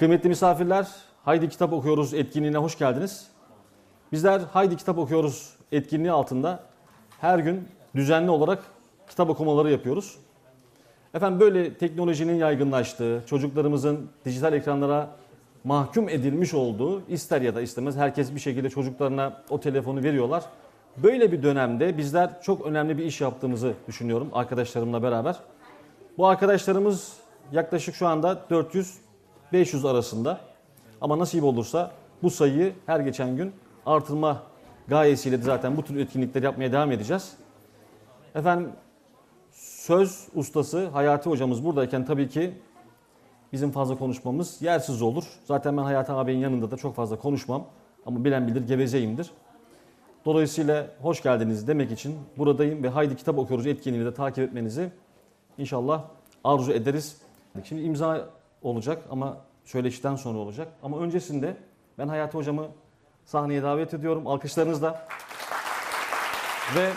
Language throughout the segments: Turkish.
Kıymetli misafirler, Haydi Kitap Okuyoruz etkinliğine hoş geldiniz. Bizler Haydi Kitap Okuyoruz etkinliği altında her gün düzenli olarak kitap okumaları yapıyoruz. Efendim böyle teknolojinin yaygınlaştığı, çocuklarımızın dijital ekranlara mahkum edilmiş olduğu ister ya da istemez herkes bir şekilde çocuklarına o telefonu veriyorlar. Böyle bir dönemde bizler çok önemli bir iş yaptığımızı düşünüyorum arkadaşlarımla beraber. Bu arkadaşlarımız yaklaşık şu anda 400-500 arasında. Ama nasip olursa bu sayıyı her geçen gün artırma gayesiyle de zaten bu tür etkinlikleri yapmaya devam edeceğiz. Efendim söz ustası Hayati hocamız buradayken tabii ki bizim fazla konuşmamız yersiz olur. Zaten ben Hayati ağabeyin yanında da çok fazla konuşmam. Ama bilen bilir gevezeyimdir. Dolayısıyla hoş geldiniz demek için buradayım ve Haydi Kitap Okuyoruz etkinliğini de takip etmenizi inşallah arzu ederiz. Şimdi imza olacak ama söyleşiden sonra olacak. Ama öncesinde ben Hayati Hocamı sahneye davet ediyorum. Alkışlarınızla. Ve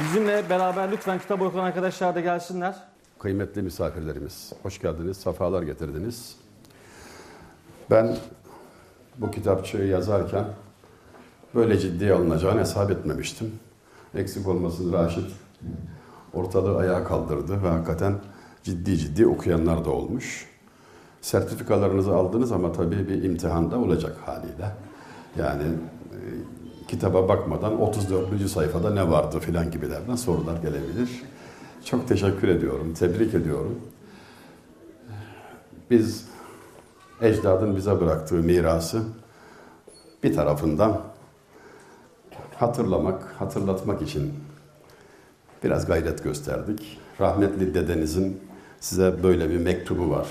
bizimle beraber lütfen kitap okuyan arkadaşlar da gelsinler. Kıymetli misafirlerimiz, hoş geldiniz, sefalar getirdiniz. Ben bu kitapçığı yazarken böyle ciddiye alınacağını hesap etmemiştim. Eksik olmasın Raşit ortalığı ayağa kaldırdı ve hakikaten ciddi ciddi okuyanlar da olmuş. Sertifikalarınızı aldınız ama tabii bir imtihanda olacak haliyle. Yani e, kitaba bakmadan 34. sayfada ne vardı filan gibilerden sorular gelebilir. Çok teşekkür ediyorum, tebrik ediyorum. Biz ecdadın bize bıraktığı mirası bir tarafından hatırlamak, hatırlatmak için biraz gayret gösterdik. Rahmetli dedenizin size böyle bir mektubu var.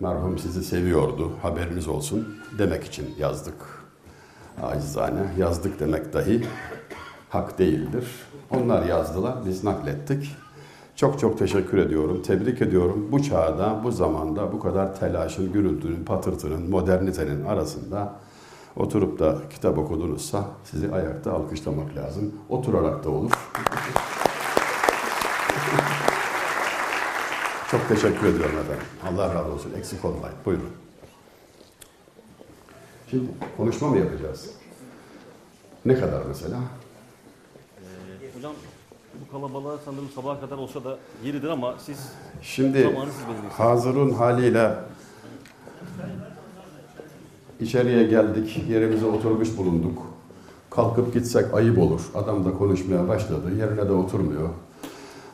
Merhum sizi seviyordu, haberiniz olsun demek için yazdık. Acizane yazdık demek dahi hak değildir. Onlar yazdılar, biz naklettik. Çok çok teşekkür ediyorum, tebrik ediyorum. Bu çağda, bu zamanda bu kadar telaşın, gürültünün, patırtının, modernitenin arasında oturup da kitap okudunuzsa sizi ayakta alkışlamak lazım. Oturarak da olur. Çok teşekkür ediyorum efendim. Allah razı olsun. Eksik olmayın. Buyurun. Şimdi konuşma mı yapacağız? Ne kadar mesela? Ee, hocam bu kalabalığa sanırım sabaha kadar olsa da yeridir ama siz Şimdi zamanı siz belirleyin. Hazır'ın haliyle içeriye geldik, yerimize oturmuş bulunduk. Kalkıp gitsek ayıp olur. Adam da konuşmaya başladı, yerine de oturmuyor.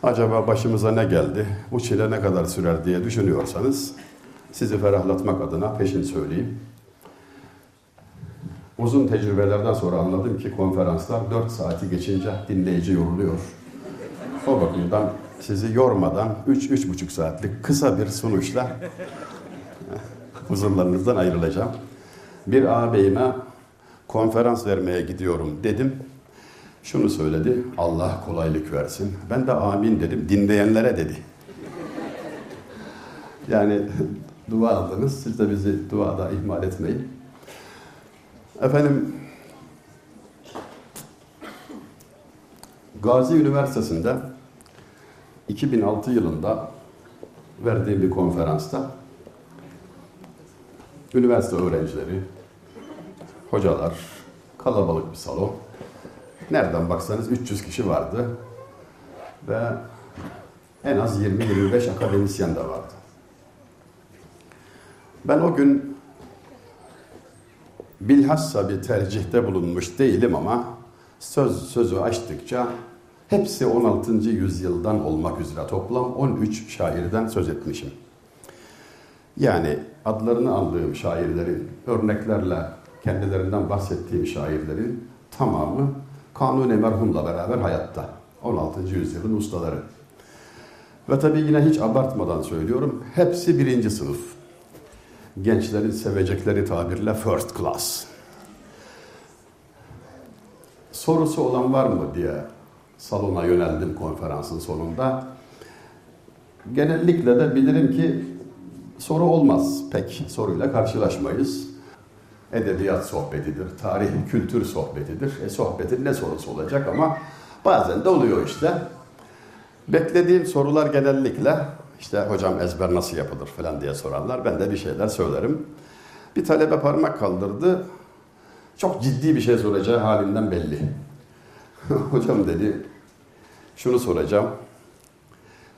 Acaba başımıza ne geldi, bu çile ne kadar sürer diye düşünüyorsanız sizi ferahlatmak adına peşin söyleyeyim. Uzun tecrübelerden sonra anladım ki konferanslar 4 saati geçince dinleyici yoruluyor. O bakımdan sizi yormadan 3-3,5 saatlik kısa bir sunuşla huzurlarınızdan ayrılacağım. Bir ağabeyime konferans vermeye gidiyorum dedim. Şunu söyledi, Allah kolaylık versin. Ben de amin dedim, dinleyenlere dedi. Yani dua aldınız, siz de bizi duada ihmal etmeyin. Efendim, Gazi Üniversitesi'nde 2006 yılında verdiğim bir konferansta üniversite öğrencileri, hocalar, kalabalık bir salon. Nereden baksanız 300 kişi vardı ve en az 20-25 akademisyen de vardı. Ben o gün bilhassa bir tercihte bulunmuş değilim ama söz sözü açtıkça hepsi 16. yüzyıldan olmak üzere toplam 13 şairden söz etmişim. Yani adlarını andığım şairlerin, örneklerle kendilerinden bahsettiğim şairlerin tamamı Kanuni merhumla beraber hayatta. 16. yüzyılın ustaları. Ve tabii yine hiç abartmadan söylüyorum, hepsi birinci sınıf. Gençlerin sevecekleri tabirle first class. Sorusu olan var mı diye salona yöneldim konferansın sonunda. Genellikle de bilirim ki soru olmaz pek. Soruyla karşılaşmayız. Edebiyat sohbetidir, tarih, kültür sohbetidir. E sohbetin ne sorusu olacak ama bazen de oluyor işte. Beklediğim sorular genellikle İşte hocam ezber nasıl yapılır falan diye sorarlar. Ben de bir şeyler söylerim. Bir talebe parmak kaldırdı. Çok ciddi bir şey soracağı halinden belli. hocam dedi, şunu soracağım.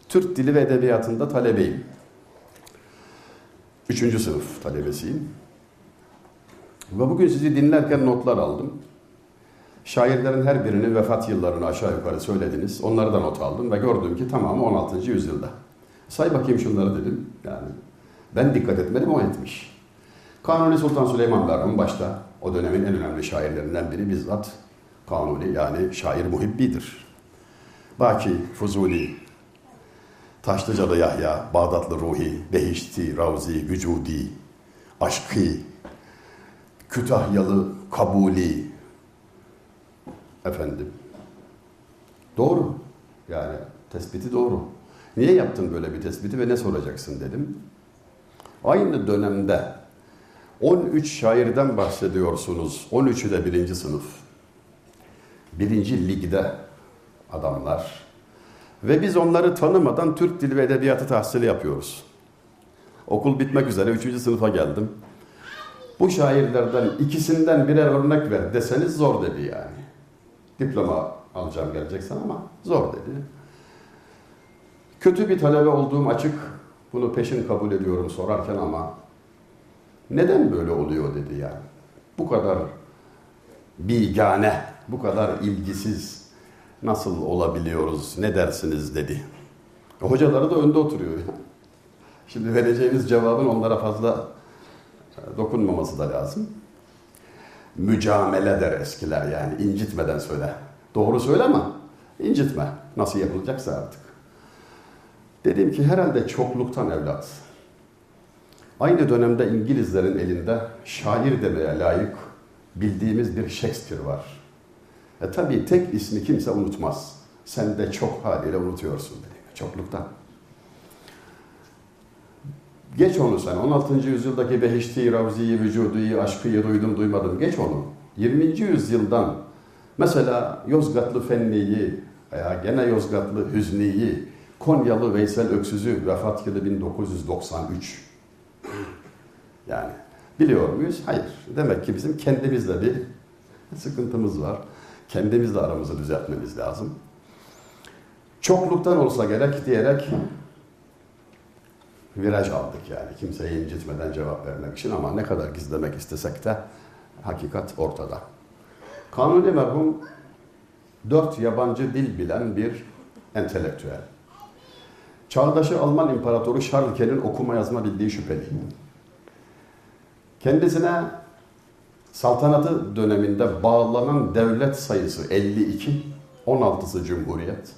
Türk Dili ve Edebiyatı'nda talebeyim. Üçüncü sınıf talebesiyim. Ve bugün sizi dinlerken notlar aldım. Şairlerin her birinin vefat yıllarını aşağı yukarı söylediniz. Onları da not aldım ve gördüm ki tamamı 16. yüzyılda. Say bakayım şunları dedim. Yani ben dikkat etmedim o etmiş. Kanuni Sultan Süleyman merhum başta o dönemin en önemli şairlerinden biri bizzat Kanuni yani şair muhibbidir. Baki, Fuzuli, Taşlıcalı Yahya, Bağdatlı Ruhi, Behişti, Ravzi, Vücudi, Aşkı, Kütahyalı, Kabuli, efendim. Doğru. Yani tespiti doğru. Niye yaptın böyle bir tespiti ve ne soracaksın dedim. Aynı dönemde 13 şairden bahsediyorsunuz. 13'ü de birinci sınıf. Birinci ligde adamlar. Ve biz onları tanımadan Türk Dili ve Edebiyatı tahsili yapıyoruz. Okul bitmek üzere 3. sınıfa geldim. Bu şairlerden ikisinden birer örnek ver deseniz zor dedi yani. Diploma alacağım geleceksen ama zor dedi. Kötü bir talebe olduğum açık. Bunu peşin kabul ediyorum sorarken ama neden böyle oluyor dedi yani. Bu kadar bigane, bu kadar ilgisiz nasıl olabiliyoruz ne dersiniz dedi. Hocaları da önde oturuyor. Şimdi vereceğimiz cevabın onlara fazla dokunmaması da lazım. Mücamele der eskiler yani incitmeden söyle. Doğru söyle ama incitme. Nasıl yapılacaksa artık. Dedim ki herhalde çokluktan evlat. Aynı dönemde İngilizlerin elinde şair demeye layık bildiğimiz bir Shakespeare var. E tabii tek ismi kimse unutmaz. Sen de çok haliyle unutuyorsun dedi. Çokluktan. Geç onu sen. 16. yüzyıldaki Behişti, Ravzi'yi, Vücudu'yu, Aşkı'yı duydum duymadım. Geç onu. 20. yüzyıldan mesela Yozgatlı Fenni'yi veya gene Yozgatlı Hüzni'yi, Konyalı Veysel Öksüz'ü vefat yılı 1993. Yani biliyor muyuz? Hayır. Demek ki bizim kendimizle bir sıkıntımız var. Kendimizle aramızı düzeltmemiz lazım. Çokluktan olsa gerek diyerek viraj aldık yani. Kimseyi incitmeden cevap vermek için ama ne kadar gizlemek istesek de hakikat ortada. Kanuni merhum dört yabancı dil bilen bir entelektüel. Çağdaşı Alman İmparatoru Charles'in okuma yazma bildiği şüpheli. Kendisine saltanatı döneminde bağlanan devlet sayısı 52, 16'sı Cumhuriyet.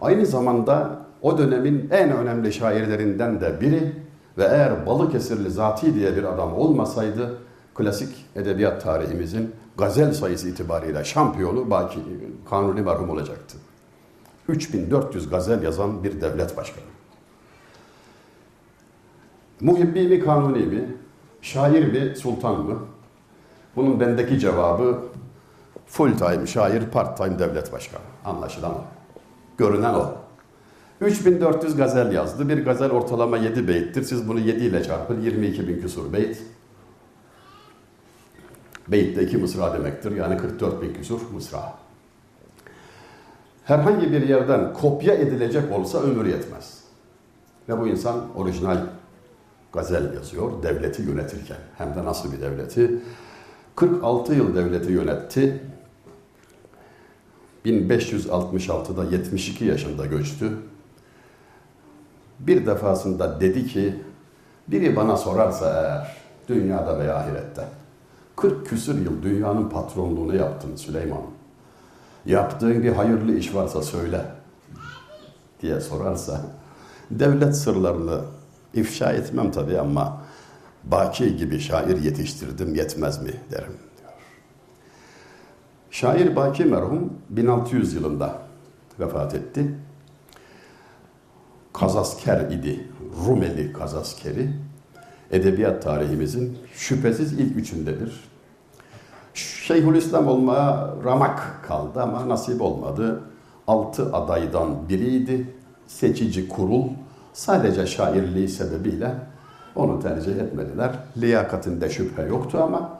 Aynı zamanda o dönemin en önemli şairlerinden de biri ve eğer Balıkesirli Zati diye bir adam olmasaydı klasik edebiyat tarihimizin gazel sayısı itibariyle şampiyonu Baki Kanuni merhum olacaktı. 3400 gazel yazan bir devlet başkanı. Muhibbi mi kanuni mi? Şair mi sultan mı? Bunun bendeki cevabı full time şair, part time devlet başkanı. Anlaşılan o. Görünen o. 3400 gazel yazdı. Bir gazel ortalama 7 beyttir. Siz bunu 7 ile çarpın. 22 bin küsur beyt. Beyt de 2 mısra demektir. Yani 44 bin küsur mısra. Herhangi bir yerden kopya edilecek olsa ömür yetmez. Ve bu insan orijinal gazel yazıyor devleti yönetirken. Hem de nasıl bir devleti? 46 yıl devleti yönetti. 1566'da 72 yaşında göçtü. Bir defasında dedi ki, biri bana sorarsa eğer dünyada veya ahirette 40 küsür yıl dünyanın patronluğunu yaptın Süleyman. Yaptığın bir hayırlı iş varsa söyle diye sorarsa devlet sırlarını ifşa etmem tabii ama Baki gibi şair yetiştirdim yetmez mi derim diyor. Şair Baki merhum 1600 yılında vefat etti. Kazasker idi. Rumeli kazaskeri. Edebiyat tarihimizin şüphesiz ilk üçündedir. Şeyhülislam olmaya ramak kaldı ama nasip olmadı. Altı adaydan biriydi. seçici kurul sadece şairliği sebebiyle onu tercih etmediler. Liyakatinde şüphe yoktu ama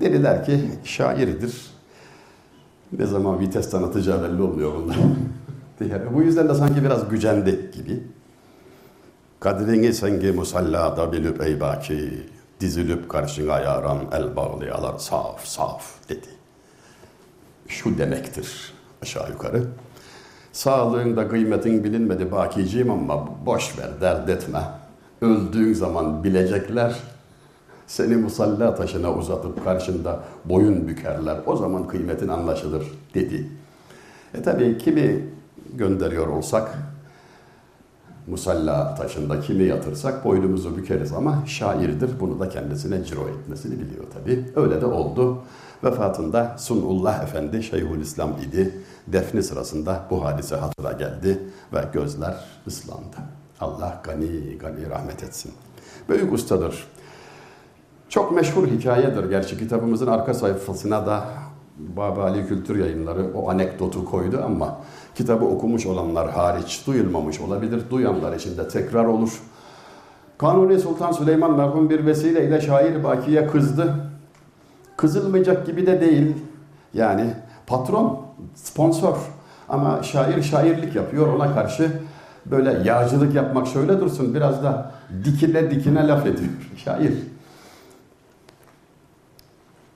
dediler ki şairdir. Ne zaman vites tanıtacağı belli olmuyor bunlar. diye. Bu yüzden de sanki biraz gücendi gibi. Kadrini sengi musallada bilüp ey baki, dizilip karşına yaran el bağlayalar saf saf dedi. Şu demektir aşağı yukarı. Sağlığında kıymetin bilinmedi bakiciyim ama boş ver dert etme. Öldüğün zaman bilecekler. Seni musalla taşına uzatıp karşında boyun bükerler. O zaman kıymetin anlaşılır dedi. E tabi kimi gönderiyor olsak musalla taşında kimi yatırsak boynumuzu bükeriz ama şairdir. Bunu da kendisine ciro etmesini biliyor tabi. Öyle de oldu. Vefatında Sunullah Efendi Şeyhülislam idi. Defni sırasında bu hadise hatıra geldi ve gözler ıslandı. Allah gani gani rahmet etsin. Büyük ustadır. Çok meşhur hikayedir. Gerçi kitabımızın arka sayfasına da Babali Kültür Yayınları o anekdotu koydu ama kitabı okumuş olanlar hariç duyulmamış olabilir. Duyanlar için de tekrar olur. Kanuni Sultan Süleyman merhum bir vesileyle şair Baki'ye kızdı. Kızılmayacak gibi de değil. Yani patron, sponsor ama şair şairlik yapıyor ona karşı böyle yağcılık yapmak şöyle dursun biraz da dikile dikine laf ediyor şair.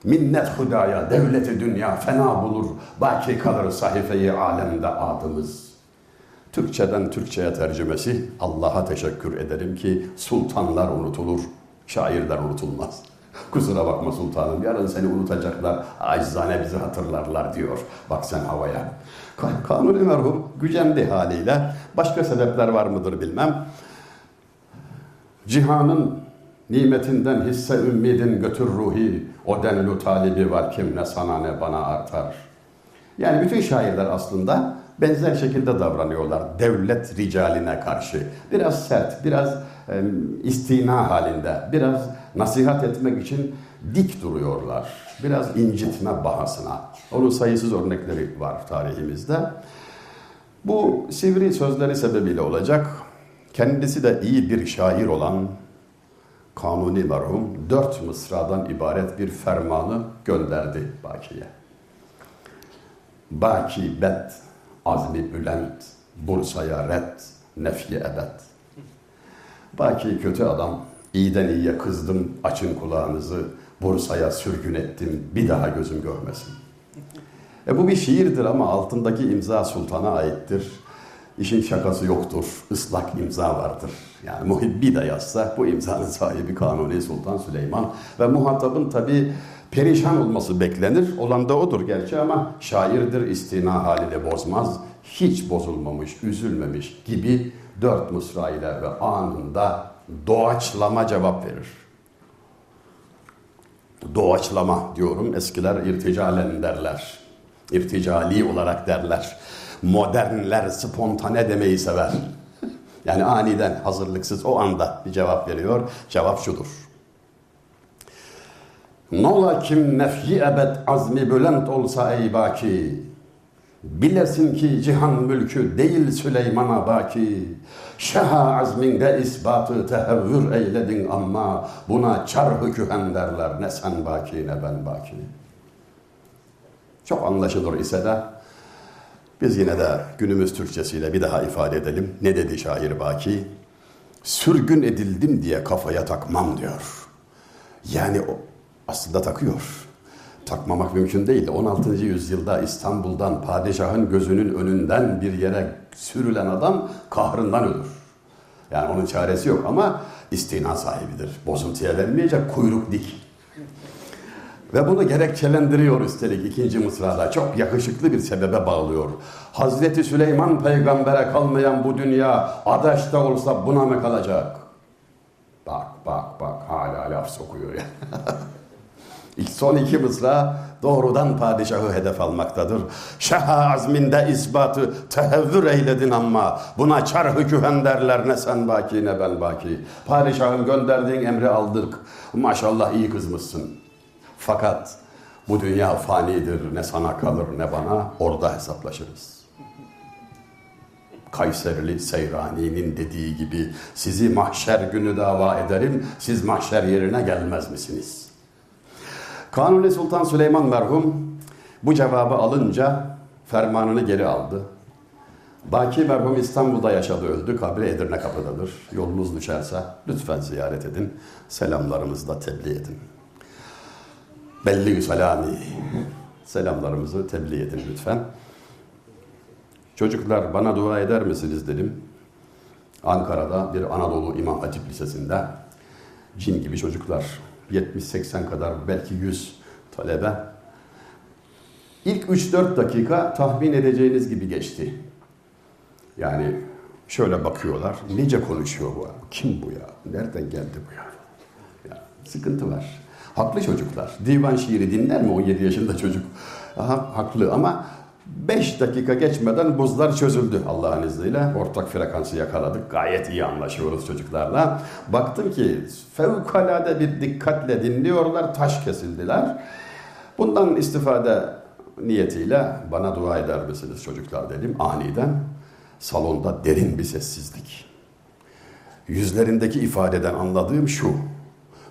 Minnet hudaya, devleti dünya fena bulur. Baki kalır sahifeyi alemde adımız. Türkçeden Türkçe'ye tercümesi Allah'a teşekkür ederim ki sultanlar unutulur, şairler unutulmaz. Kusura bakma sultanım yarın seni unutacaklar, acizane bizi hatırlarlar diyor. Bak sen havaya. Kanuni merhum gücendi haliyle. Başka sebepler var mıdır bilmem. Cihanın nimetinden hisse ümmidin götür ruhi, o denlu talibi var kim ne sana ne bana artar. Yani bütün şairler aslında benzer şekilde davranıyorlar devlet ricaline karşı. Biraz sert, biraz e, istina halinde, biraz nasihat etmek için dik duruyorlar. Biraz incitme bahasına. Onun sayısız örnekleri var tarihimizde. Bu sivri sözleri sebebiyle olacak. Kendisi de iyi bir şair olan Kanuni merhum dört mısradan ibaret bir fermanı gönderdi Baki'ye. Baki bet, azmi bülent, Bursa'ya red, nefye ebed. Baki kötü adam, iyiden iyiye kızdım, açın kulağınızı, Bursa'ya sürgün ettim, bir daha gözüm görmesin. E bu bir şiirdir ama altındaki imza sultana aittir. İşin şakası yoktur, ıslak imza vardır. Yani muhibbi de yazsa bu imzanın sahibi Kanuni Sultan Süleyman ve muhatabın tabi perişan olması beklenir. Olan da odur gerçi ama şairdir istina halini bozmaz. Hiç bozulmamış, üzülmemiş gibi dört mısra ile ve anında doğaçlama cevap verir. Doğaçlama diyorum eskiler irticalen derler. İrticali olarak derler. Modernler spontane demeyi sever. Yani aniden, hazırlıksız o anda bir cevap veriyor. Cevap şudur. Nola kim nefyi ebed azmi bülent olsa ey baki. Bilesin ki cihan mülkü değil Süleyman'a baki. Şeha azminde ispatı tehevvür eyledin ama buna çarhı kühen derler. Ne sen baki ne ben baki. Çok anlaşılır ise de biz yine de günümüz Türkçesiyle bir daha ifade edelim. Ne dedi şair Baki? Sürgün edildim diye kafaya takmam diyor. Yani o aslında takıyor. Takmamak mümkün değil. 16. yüzyılda İstanbul'dan padişahın gözünün önünden bir yere sürülen adam kahrından ölür. Yani onun çaresi yok ama istina sahibidir. Bozuntuya vermeyecek kuyruk dik. Ve bunu gerekçelendiriyor üstelik ikinci mısrada. Çok yakışıklı bir sebebe bağlıyor. Hazreti Süleyman peygambere kalmayan bu dünya adaş da olsa buna mı kalacak? Bak bak bak hala laf sokuyor ya. Son iki mısra doğrudan padişahı hedef almaktadır. Şaha azminde isbatı tehevvür eyledin ama buna çarhı kühen derler ne sen baki ne ben baki. Padişahın gönderdiğin emri aldık. Maşallah iyi kızmışsın. Fakat bu dünya fanidir. Ne sana kalır ne bana. Orada hesaplaşırız. Kayserili Seyrani'nin dediği gibi sizi mahşer günü dava ederim, siz mahşer yerine gelmez misiniz? Kanuni Sultan Süleyman merhum bu cevabı alınca fermanını geri aldı. Baki merhum İstanbul'da yaşadı öldü. Kabri Edirne kapıdadır. Yolunuz düşerse lütfen ziyaret edin. Selamlarımızı da tebliğ edin. Belli selami. Selamlarımızı tebliğ edin lütfen. Çocuklar bana dua eder misiniz dedim. Ankara'da bir Anadolu İmam Hatip Lisesi'nde cin gibi çocuklar 70-80 kadar belki 100 talebe. İlk 3-4 dakika tahmin edeceğiniz gibi geçti. Yani şöyle bakıyorlar. Nice konuşuyor bu? Kim bu ya? Nereden geldi bu ya? ya sıkıntı var. Haklı çocuklar. Divan şiiri dinler mi 17 yaşında çocuk? Aha, haklı ama 5 dakika geçmeden buzlar çözüldü Allah'ın izniyle. Ortak frekansı yakaladık. Gayet iyi anlaşıyoruz çocuklarla. Baktım ki fevkalade bir dikkatle dinliyorlar. Taş kesildiler. Bundan istifade niyetiyle bana dua eder misiniz çocuklar dedim aniden. Salonda derin bir sessizlik. Yüzlerindeki ifadeden anladığım şu.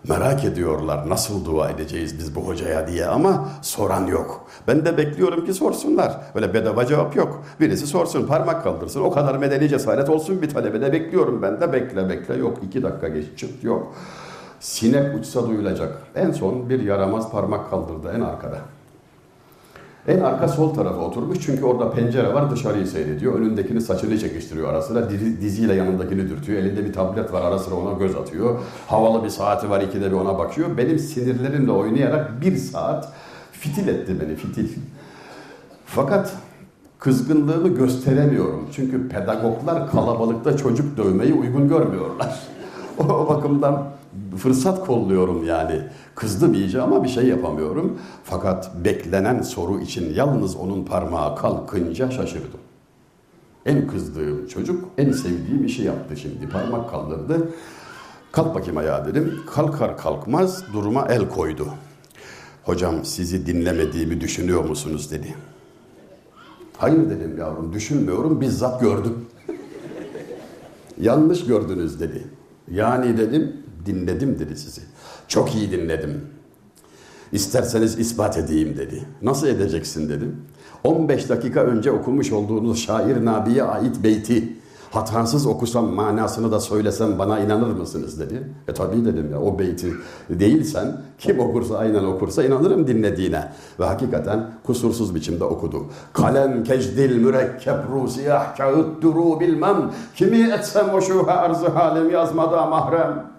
Merak ediyorlar nasıl dua edeceğiz biz bu hocaya diye ama soran yok. Ben de bekliyorum ki sorsunlar. Öyle bedava cevap yok. Birisi sorsun parmak kaldırsın. O kadar medeni cesaret olsun bir talebede bekliyorum ben de bekle bekle yok. iki dakika geç çık yok. Sinek uçsa duyulacak. En son bir yaramaz parmak kaldırdı en arkada. En arka sol tarafa oturmuş çünkü orada pencere var dışarıyı seyrediyor. Önündekini saçını çekiştiriyor ara sıra. Diziyle yanındakini dürtüyor. Elinde bir tablet var ara sıra ona göz atıyor. Havalı bir saati var ikide bir ona bakıyor. Benim sinirlerimle oynayarak bir saat fitil etti beni fitil. Fakat kızgınlığımı gösteremiyorum. Çünkü pedagoglar kalabalıkta çocuk dövmeyi uygun görmüyorlar. o bakımdan fırsat kolluyorum yani. Kızdım iyice ama bir şey yapamıyorum. Fakat beklenen soru için yalnız onun parmağı kalkınca şaşırdım. En kızdığım çocuk en sevdiğim işi yaptı şimdi. Parmak kaldırdı. Kalk bakayım ayağa dedim. Kalkar kalkmaz duruma el koydu. Hocam sizi dinlemediğimi düşünüyor musunuz dedi. Hayır dedim yavrum düşünmüyorum bizzat gördüm. Yanlış gördünüz dedi. Yani dedim dinledim dedi sizi. Çok iyi dinledim. İsterseniz ispat edeyim dedi. Nasıl edeceksin dedim. 15 dakika önce okumuş olduğunuz şair Nabi'ye ait beyti hatasız okusam manasını da söylesem bana inanır mısınız dedi. E tabii dedim ya o beyti değilsen kim okursa aynen okursa inanırım dinlediğine. Ve hakikaten kusursuz biçimde okudu. Kalem kecdil mürekkep rusiyah kağıt duru bilmem kimi etsem o şuha arzı halim yazmada mahrem.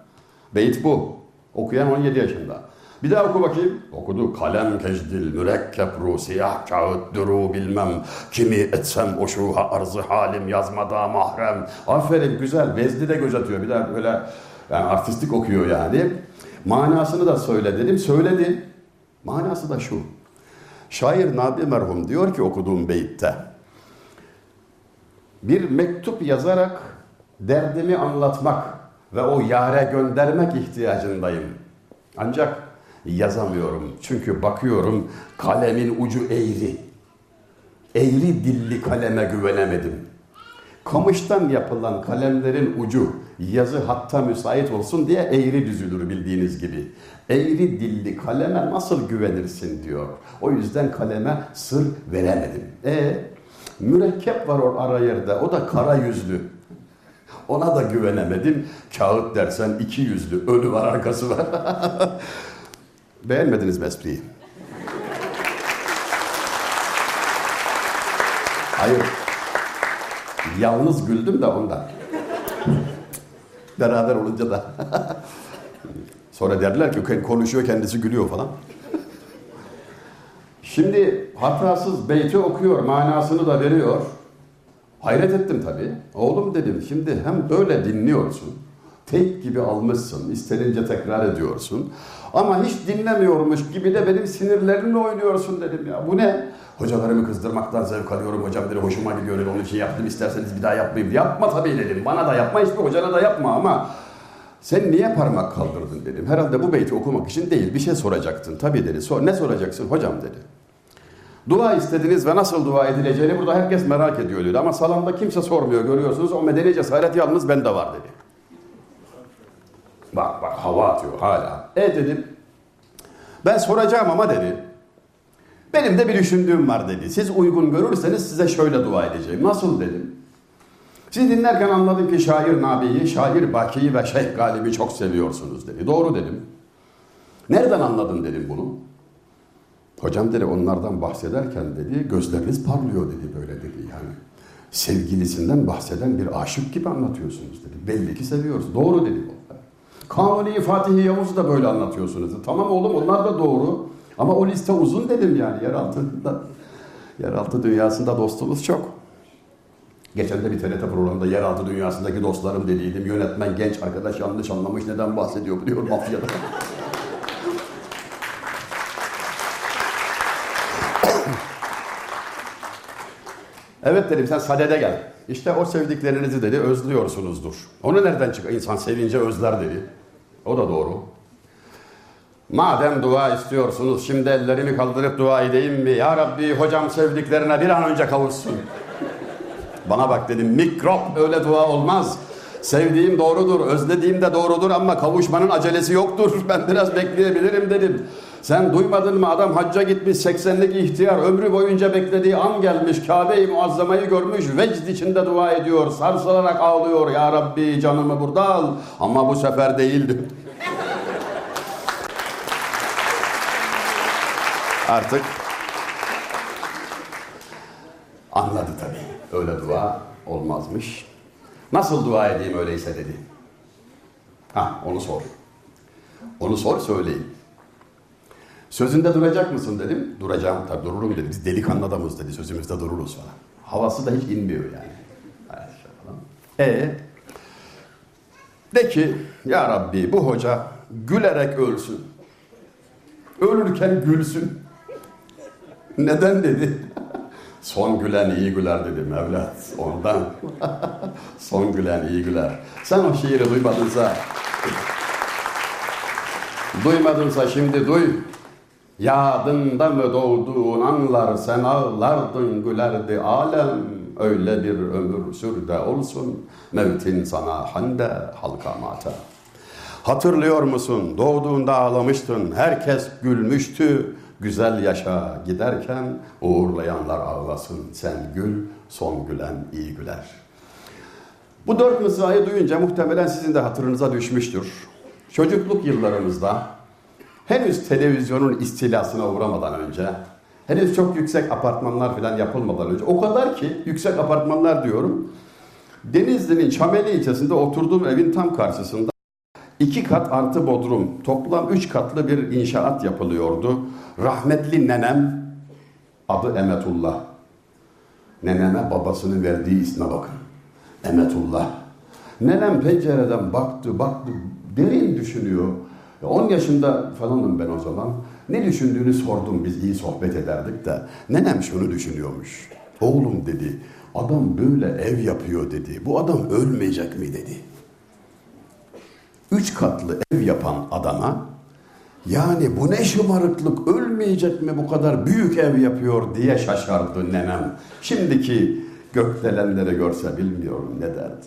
Beyt bu. Okuyan 17 yaşında. Bir daha oku bakayım. Okudu. Kalem kecdil mürekkep ru siyah kağıt duru bilmem. Kimi etsem o şuha arzı halim yazmada mahrem. Aferin güzel. Vezli de göz atıyor. Bir daha böyle yani artistik okuyor yani. Manasını da söyle dedim. Söyledi. Manası da şu. Şair Nabi merhum diyor ki okuduğum beyitte. Bir mektup yazarak derdimi anlatmak ve o yare göndermek ihtiyacındayım. Ancak yazamıyorum. Çünkü bakıyorum kalemin ucu eğri. Eğri dilli kaleme güvenemedim. Kamıştan yapılan kalemlerin ucu yazı hatta müsait olsun diye eğri düzülür bildiğiniz gibi. Eğri dilli kaleme nasıl güvenirsin diyor. O yüzden kaleme sır veremedim. E mürekkep var o ara yerde. O da kara yüzlü. Ona da güvenemedim. Kağıt dersen iki yüzlü. Önü var arkası var. Beğenmediniz mi? Hayır. Yalnız güldüm de ondan. Beraber olunca da. Sonra derler ki konuşuyor kendisi gülüyor falan. Şimdi hatasız beyti okuyor, manasını da veriyor. Hayret ettim tabii. Oğlum dedim şimdi hem böyle dinliyorsun, tek gibi almışsın, istenince tekrar ediyorsun. Ama hiç dinlemiyormuş gibi de benim sinirlerimle oynuyorsun dedim ya. Bu ne? Hocalarımı kızdırmaktan zevk alıyorum hocam dedi. Hoşuma gidiyor dedi. Onun için yaptım. İsterseniz bir daha yapmayayım. Yapma tabii dedim. Bana da yapma. Hiçbir hocana da yapma ama sen niye parmak kaldırdın dedim. Herhalde bu beyti okumak için değil. Bir şey soracaktın. Tabii dedi. Sor, ne soracaksın hocam dedi. Dua istediniz ve nasıl dua edileceğini burada herkes merak ediyor dedi. Ama salonda kimse sormuyor görüyorsunuz. O medeni cesaret yalnız bende var dedi. Bak bak hava atıyor hala. E dedim. Ben soracağım ama dedi. Benim de bir düşündüğüm var dedi. Siz uygun görürseniz size şöyle dua edeceğim. Nasıl dedim. Siz dinlerken anladım ki şair Nabi'yi, şair Baki'yi ve Şeyh Galip'i çok seviyorsunuz dedi. Doğru dedim. Nereden anladın dedim bunu. Hocam dedi onlardan bahsederken dedi gözleriniz parlıyor dedi böyle dedi yani. Sevgilisinden bahseden bir aşık gibi anlatıyorsunuz dedi. Belli ki seviyoruz. Doğru dedi. Kanuni Fatihi Yavuz'u da böyle anlatıyorsunuz. Tamam oğlum onlar da doğru. Ama o liste uzun dedim yani yeraltında. Yeraltı dünyasında dostumuz çok. Geçen de bir TRT programında yeraltı dünyasındaki dostlarım dediydim. Yönetmen genç arkadaş yanlış anlamış neden bahsediyor biliyor mafyada. Evet dedim sen sadede gel. İşte o sevdiklerinizi dedi özlüyorsunuzdur. Onu nereden çıkıyor? İnsan sevince özler dedi. O da doğru. Madem dua istiyorsunuz şimdi ellerimi kaldırıp dua edeyim mi? Ya Rabbi hocam sevdiklerine bir an önce kavuşsun. Bana bak dedim mikrop öyle dua olmaz. Sevdiğim doğrudur, özlediğim de doğrudur ama kavuşmanın acelesi yoktur. Ben biraz bekleyebilirim dedim. Sen duymadın mı adam hacca gitmiş 80'lik ihtiyar ömrü boyunca beklediği an gelmiş Kabe-i Muazzama'yı görmüş vecd içinde dua ediyor sarsılarak ağlıyor ya Rabbi canımı burada al ama bu sefer değildi. Artık anladı tabii öyle dua olmazmış. Nasıl dua edeyim öyleyse dedi. Ha onu sor. Onu sor söyleyeyim. Sözünde duracak mısın dedim. Duracağım tabii dururum dedi. Biz delikanlı adamız dedi. Sözümüzde dururuz falan. Havası da hiç inmiyor yani. E de ki ya Rabbi bu hoca gülerek ölsün. Ölürken gülsün. Neden dedi? Son gülen iyi güler dedi Mevlat. Ondan. Son gülen iyi güler. Sen o şiiri duymadınsa duymadınsa şimdi duy. Yadında mı doğduğun anlar sen ağlardın gülerdi alem. Öyle bir ömür sürde olsun mevtin sana hande halka mata. Hatırlıyor musun doğduğunda ağlamıştın herkes gülmüştü. Güzel yaşa giderken uğurlayanlar ağlasın sen gül son gülen iyi güler. Bu dört mısrayı duyunca muhtemelen sizin de hatırınıza düşmüştür. Çocukluk yıllarımızda henüz televizyonun istilasına uğramadan önce, henüz çok yüksek apartmanlar falan yapılmadan önce, o kadar ki yüksek apartmanlar diyorum, Denizli'nin Çameli ilçesinde oturduğum evin tam karşısında iki kat artı bodrum, toplam üç katlı bir inşaat yapılıyordu. Rahmetli nenem, adı Emetullah. Neneme babasının verdiği isme bakın. Emetullah. Nenem pencereden baktı, baktı, derin düşünüyor. 10 yaşında falanım ben o zaman. Ne düşündüğünü sordum biz iyi sohbet ederdik de. Nenem şunu düşünüyormuş. Oğlum dedi adam böyle ev yapıyor dedi. Bu adam ölmeyecek mi dedi. Üç katlı ev yapan adama yani bu ne şımarıklık ölmeyecek mi bu kadar büyük ev yapıyor diye şaşardı nenem. Şimdiki gökdelenleri görse bilmiyorum ne derdi.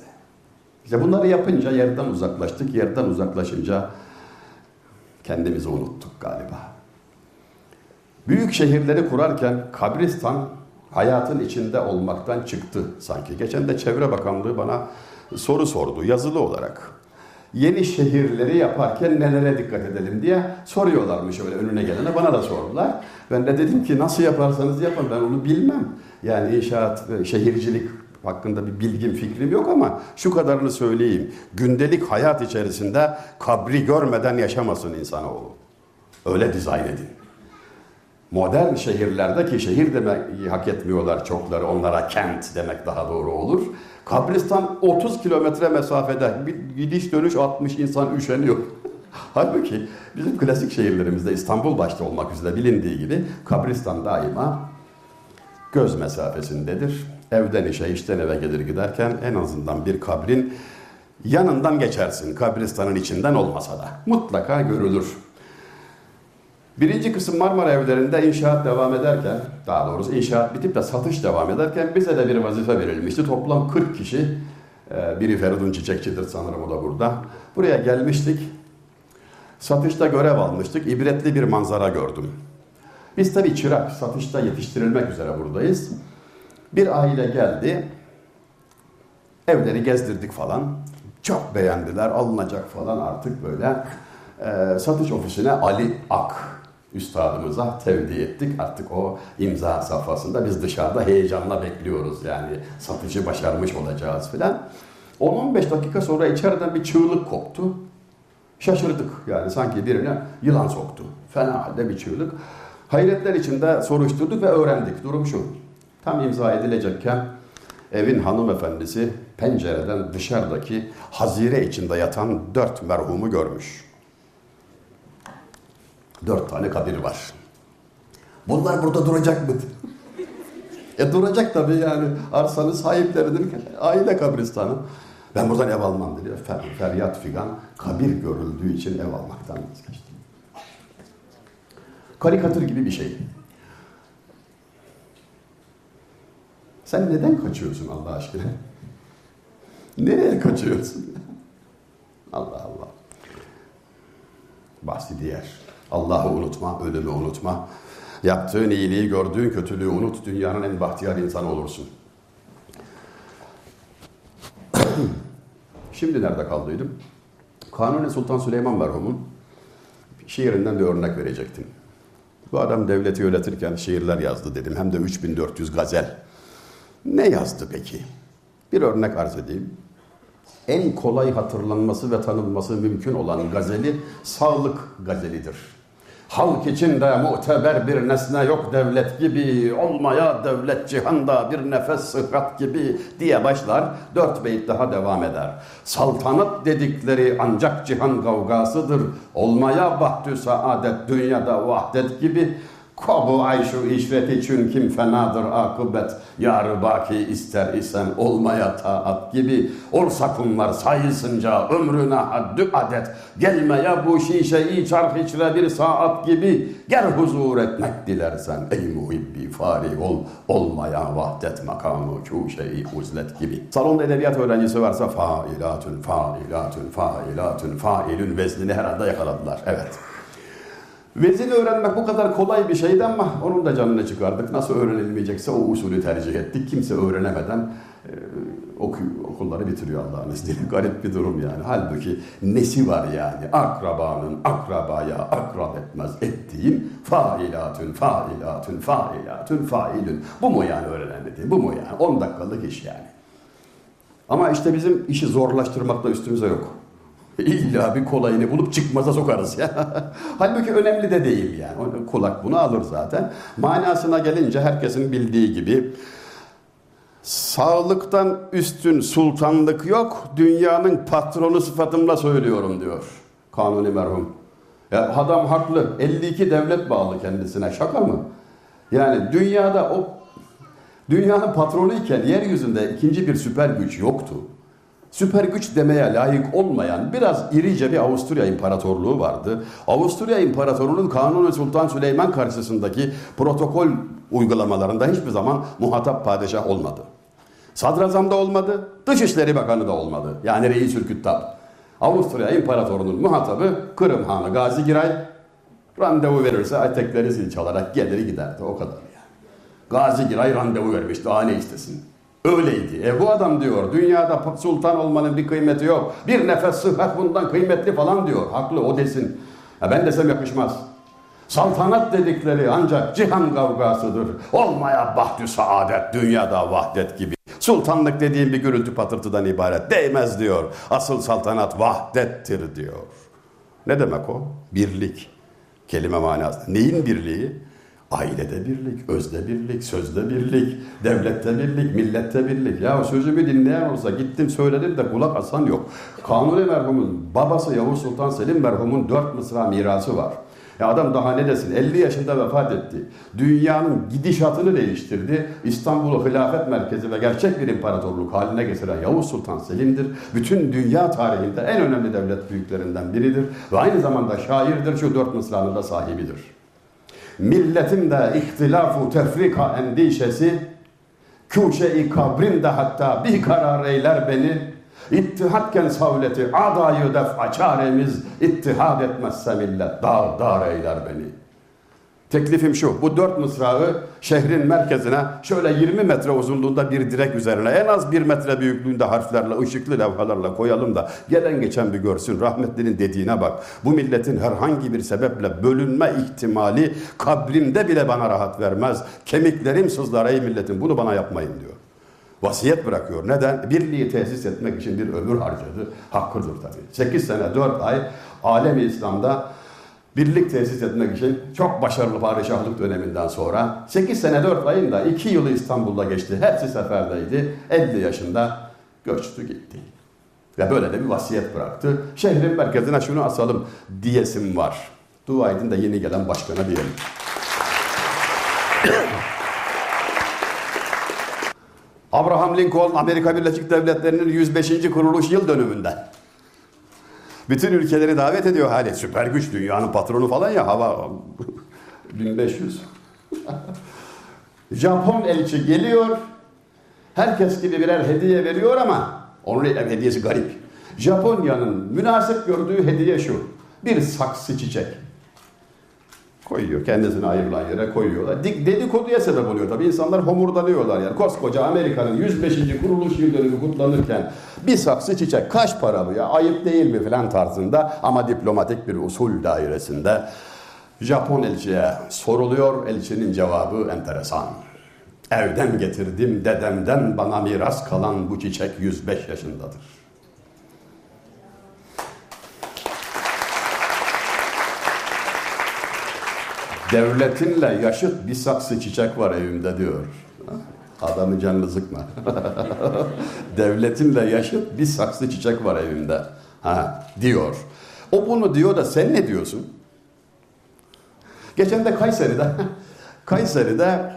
İşte bunları yapınca yerden uzaklaştık. Yerden uzaklaşınca kendimizi unuttuk galiba. Büyük şehirleri kurarken kabristan hayatın içinde olmaktan çıktı sanki. Geçen de Çevre Bakanlığı bana soru sordu yazılı olarak. Yeni şehirleri yaparken nelere dikkat edelim diye soruyorlarmış öyle önüne gelene bana da sordular. Ben de dedim ki nasıl yaparsanız yapın ben onu bilmem. Yani inşaat, şehircilik hakkında bir bilgim, fikrim yok ama şu kadarını söyleyeyim. Gündelik hayat içerisinde kabri görmeden yaşamasın insanoğlu. Öyle dizayn edin. Modern şehirlerde ki şehir demek hak etmiyorlar çokları, onlara kent demek daha doğru olur. Kabristan 30 kilometre mesafede, bir gidiş dönüş 60 insan üşeniyor. Halbuki bizim klasik şehirlerimizde İstanbul başta olmak üzere bilindiği gibi kabristan daima göz mesafesindedir. Evden işe, işten eve gelir giderken en azından bir kabrin yanından geçersin. Kabristanın içinden olmasa da. Mutlaka görülür. Birinci kısım Marmara evlerinde inşaat devam ederken, daha doğrusu inşaat bitip de satış devam ederken bize de bir vazife verilmişti. Toplam 40 kişi, e, biri Feridun Çiçekçi'dir sanırım o da burada. Buraya gelmiştik, satışta görev almıştık, ibretli bir manzara gördüm. Biz tabii çırak, satışta yetiştirilmek üzere buradayız. Bir aile geldi, evleri gezdirdik falan. Çok beğendiler, alınacak falan artık böyle. Ee, satış ofisine Ali Ak üstadımıza tevdi ettik. Artık o imza safhasında biz dışarıda heyecanla bekliyoruz yani satıcı başarmış olacağız filan. 10-15 dakika sonra içeriden bir çığlık koptu. Şaşırdık yani sanki birine yılan soktu. Fena halde bir çığlık. Hayretler içinde soruşturduk ve öğrendik. Durum şu. Tam imza edilecekken evin hanımefendisi pencereden dışarıdaki hazire içinde yatan dört merhumu görmüş. Dört tane kabir var. Bunlar burada duracak mı? e duracak tabii yani. Arsanın sahiplerinin aile kabristanı. Ben buradan ev almam dedi. Fer, feryat figan kabir görüldüğü için ev almaktan vazgeçtim. Karikatür gibi bir şey. Sen neden kaçıyorsun Allah aşkına? Nereye kaçıyorsun? Allah Allah. Bahsi diğer. Allah'ı unutma, ölümü unutma. Yaptığın iyiliği, gördüğün kötülüğü unut. Dünyanın en bahtiyar insanı olursun. Şimdi nerede kaldıydım? Kanuni Sultan Süleyman merhumun şiirinden bir örnek verecektim. Bu adam devleti yönetirken şiirler yazdı dedim. Hem de 3400 gazel. Ne yazdı peki? Bir örnek arz edeyim. En kolay hatırlanması ve tanınması mümkün olan gazeli sağlık gazelidir. Halk içinde muteber bir nesne yok devlet gibi, olmaya devlet cihanda bir nefes sıhhat gibi diye başlar, dört beyt daha devam eder. Saltanat dedikleri ancak cihan kavgasıdır, olmaya bahtü saadet dünyada vahdet gibi, Kabu ayşu işret için kim fenadır akıbet Yar baki ister isem olmaya taat gibi. Olsa kumlar sayısınca ömrüne haddü adet. Gelmeye bu şişeyi çark içre bir saat gibi. Ger huzur etmek dilersen ey muhibbi farih ol. Olmaya vahdet makamı kuşeyi uzlet gibi. Salonda edebiyat öğrencisi varsa failatün failatün failatün failün veznini herhalde yakaladılar. Evet Vezin öğrenmek bu kadar kolay bir şeydi ama onun da canını çıkardık. Nasıl öğrenilmeyecekse o usulü tercih ettik. Kimse öğrenemeden e, oku, okulları bitiriyor Allah'ın izniyle. Garip bir durum yani. Halbuki nesi var yani? Akrabanın akrabaya akrab etmez ettiğin failatün, failatün, failatün, failün. Bu mu yani öğrenemediğin? Bu mu yani? 10 dakikalık iş yani. Ama işte bizim işi zorlaştırmakla üstümüze yok. İlla bir kolayını bulup çıkmaza sokarız ya. Halbuki önemli de değil yani. Kulak bunu alır zaten. Manasına gelince herkesin bildiği gibi sağlıktan üstün sultanlık yok. Dünyanın patronu sıfatımla söylüyorum diyor. Kanuni merhum. Ya adam haklı. 52 devlet bağlı kendisine. Şaka mı? Yani dünyada o dünyanın patronu iken yeryüzünde ikinci bir süper güç yoktu süper güç demeye layık olmayan biraz irice bir Avusturya İmparatorluğu vardı. Avusturya İmparatorluğu'nun Kanuni Sultan Süleyman karşısındaki protokol uygulamalarında hiçbir zaman muhatap padişah olmadı. Sadrazam da olmadı, Dışişleri Bakanı da olmadı. Yani Reisül Küttab. Avusturya İmparatorluğu'nun muhatabı Kırım Hanı Gazi Giray randevu verirse etekleri zil çalarak gelir giderdi o kadar yani. Gazi Giray randevu vermiş daha ne istesin. Öyleydi. E bu adam diyor dünyada sultan olmanın bir kıymeti yok. Bir nefes sıhhat bundan kıymetli falan diyor. Haklı o desin. Ya ben desem yakışmaz. Saltanat dedikleri ancak cihan kavgasıdır. Olmaya bahtü saadet dünyada vahdet gibi. Sultanlık dediğim bir gürültü patırtıdan ibaret. Değmez diyor. Asıl saltanat vahdettir diyor. Ne demek o? Birlik. Kelime manası. Neyin birliği? Ailede birlik, özde birlik, sözde birlik, devlette birlik, millette birlik. Ya sözümü dinleyen olsa gittim söyledim de kulak asan yok. Kanuni merhumun babası Yavuz Sultan Selim merhumun dört mısra mirası var. Ya adam daha ne desin 50 yaşında vefat etti. Dünyanın gidişatını değiştirdi. İstanbul'u hilafet merkezi ve gerçek bir imparatorluk haline getiren Yavuz Sultan Selim'dir. Bütün dünya tarihinde en önemli devlet büyüklerinden biridir. Ve aynı zamanda şairdir şu dört mısranın da sahibidir. Milletimde ihtilafu tefrika endişesi, kuşe-i kabrimde hatta bir karar eyler beni, İttihatken savleti adayı def'a çaremiz, ittihad etmezse millet dar dar eyler beni. Teklifim şu, bu dört mısrağı şehrin merkezine şöyle 20 metre uzunluğunda bir direk üzerine en az bir metre büyüklüğünde harflerle, ışıklı levhalarla koyalım da gelen geçen bir görsün. Rahmetlinin dediğine bak. Bu milletin herhangi bir sebeple bölünme ihtimali kabrimde bile bana rahat vermez. Kemiklerim sızlar ey milletin bunu bana yapmayın diyor. Vasiyet bırakıyor. Neden? Birliği tesis etmek için bir ömür harcadı. Hakkıdır tabii. 8 sene 4 ay alemi İslam'da birlik tesis etmek için çok başarılı padişahlık döneminden sonra 8 sene 4 ayında 2 yılı İstanbul'da geçti. Hepsi seferdeydi. 50 yaşında göçtü gitti. Ve böyle de bir vasiyet bıraktı. Şehrin merkezine şunu asalım diyesim var. Dua edin de yeni gelen başkana diyelim. Abraham Lincoln Amerika Birleşik Devletleri'nin 105. kuruluş yıl dönümünde. Bütün ülkeleri davet ediyor hali. Süper güç dünyanın patronu falan ya hava 1500. Japon elçi geliyor. Herkes gibi birer hediye veriyor ama onun hediyesi garip. Japonya'nın münasip gördüğü hediye şu. Bir saksı çiçek. Koyuyor. Kendisine ayrılan yere koyuyorlar. Dedikoduya sebep oluyor tabii. İnsanlar homurdanıyorlar yani. Koskoca Amerika'nın 105. kuruluş yıl dönümü kutlanırken bir saksı çiçek kaç para bu ya? Ayıp değil mi falan tarzında ama diplomatik bir usul dairesinde Japon elçiye soruluyor. Elçinin cevabı enteresan. Evden getirdim dedemden bana miras kalan bu çiçek 105 yaşındadır. Devletinle yaşıt bir saksı çiçek var evimde diyor. Adamı canını sıkma. Devletinle yaşıt bir saksı çiçek var evimde. Ha, diyor. O bunu diyor da sen ne diyorsun? Geçen de Kayseri'de Kayseri'de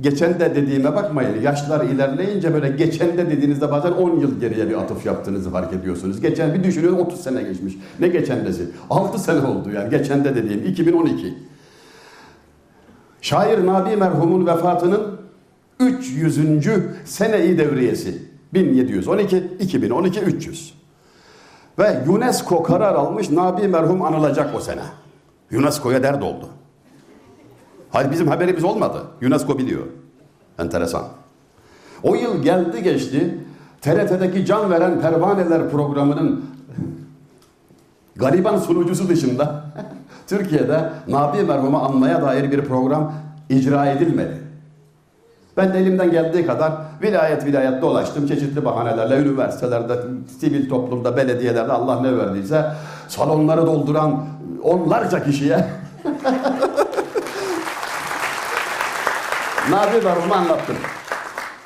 geçen de dediğime bakmayın. Yaşlar ilerleyince böyle geçen de dediğinizde bazen 10 yıl geriye bir atıf yaptığınızı fark ediyorsunuz. Geçen bir düşünün 30 sene geçmiş. Ne geçendesi? 6 sene oldu yani geçen de dediğim 2012. Şair Nabi merhumun vefatının 300. seneyi devriyesi. 1712, 2012, 300. Ve UNESCO karar almış Nabi merhum anılacak o sene. UNESCO'ya dert oldu. Hayır bizim haberimiz olmadı. UNESCO biliyor. Enteresan. O yıl geldi geçti. TRT'deki Can Veren Pervaneler programının gariban sunucusu dışında Türkiye'de Nabi merhumu anmaya dair bir program icra edilmedi. Ben de elimden geldiği kadar vilayet vilayet dolaştım çeşitli bahanelerle üniversitelerde, sivil toplumda, belediyelerde Allah ne verdiyse salonları dolduran onlarca kişiye Nabi merhumu anlattım.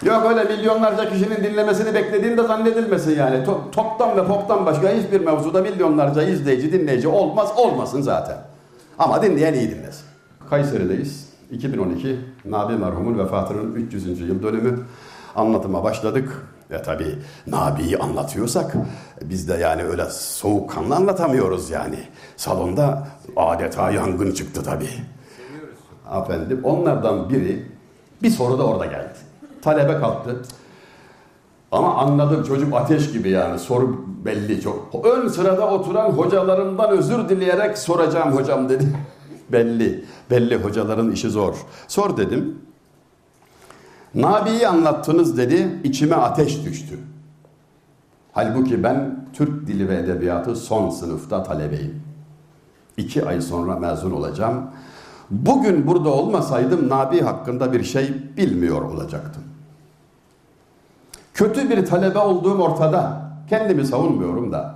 Yok öyle milyonlarca kişinin dinlemesini beklediğin de zannedilmesin yani. Toptan ve poptan başka hiçbir mevzuda milyonlarca izleyici, dinleyici olmaz, olmasın zaten. Ama dinleyen iyi dinlesin. Kayseri'deyiz. 2012 Nabi merhumun vefatının 300. yıl dönümü. Anlatıma başladık. Ya tabii Nabi'yi anlatıyorsak biz de yani öyle soğukkanlı anlatamıyoruz yani. Salonda adeta yangın çıktı tabii. Efendim onlardan biri bir soru da orada geldi. Talebe kalktı. Ama anladım çocuk ateş gibi yani soru belli çok. Ön sırada oturan hocalarımdan özür dileyerek soracağım hocam dedi. belli. Belli hocaların işi zor. Sor dedim. Nabi'yi anlattınız dedi. içime ateş düştü. Halbuki ben Türk Dili ve Edebiyatı son sınıfta talebeyim. İki ay sonra mezun olacağım. Bugün burada olmasaydım Nabi hakkında bir şey bilmiyor olacaktım. Kötü bir talebe olduğum ortada. Kendimi savunmuyorum da.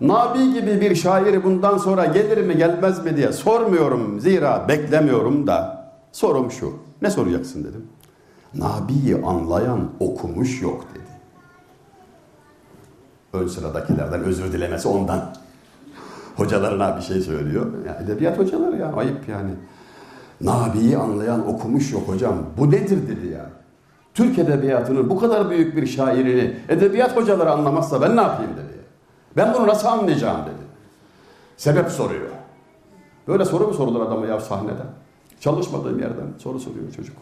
Nabi gibi bir şair bundan sonra gelir mi gelmez mi diye sormuyorum. Zira beklemiyorum da. Sorum şu. Ne soracaksın dedim. Nabi'yi anlayan okumuş yok dedi. Ön sıradakilerden özür dilemesi ondan. Hocalarına bir şey söylüyor. Ya edebiyat hocaları ya ayıp yani. Nabi'yi anlayan okumuş yok hocam. Bu nedir dedi ya. Türk edebiyatının bu kadar büyük bir şairini edebiyat hocaları anlamazsa ben ne yapayım dedi. Ben bunu nasıl anlayacağım dedi. Sebep soruyor. Böyle soru mu sorulur adama ya sahnede? Çalışmadığım yerden soru soruyor çocuk.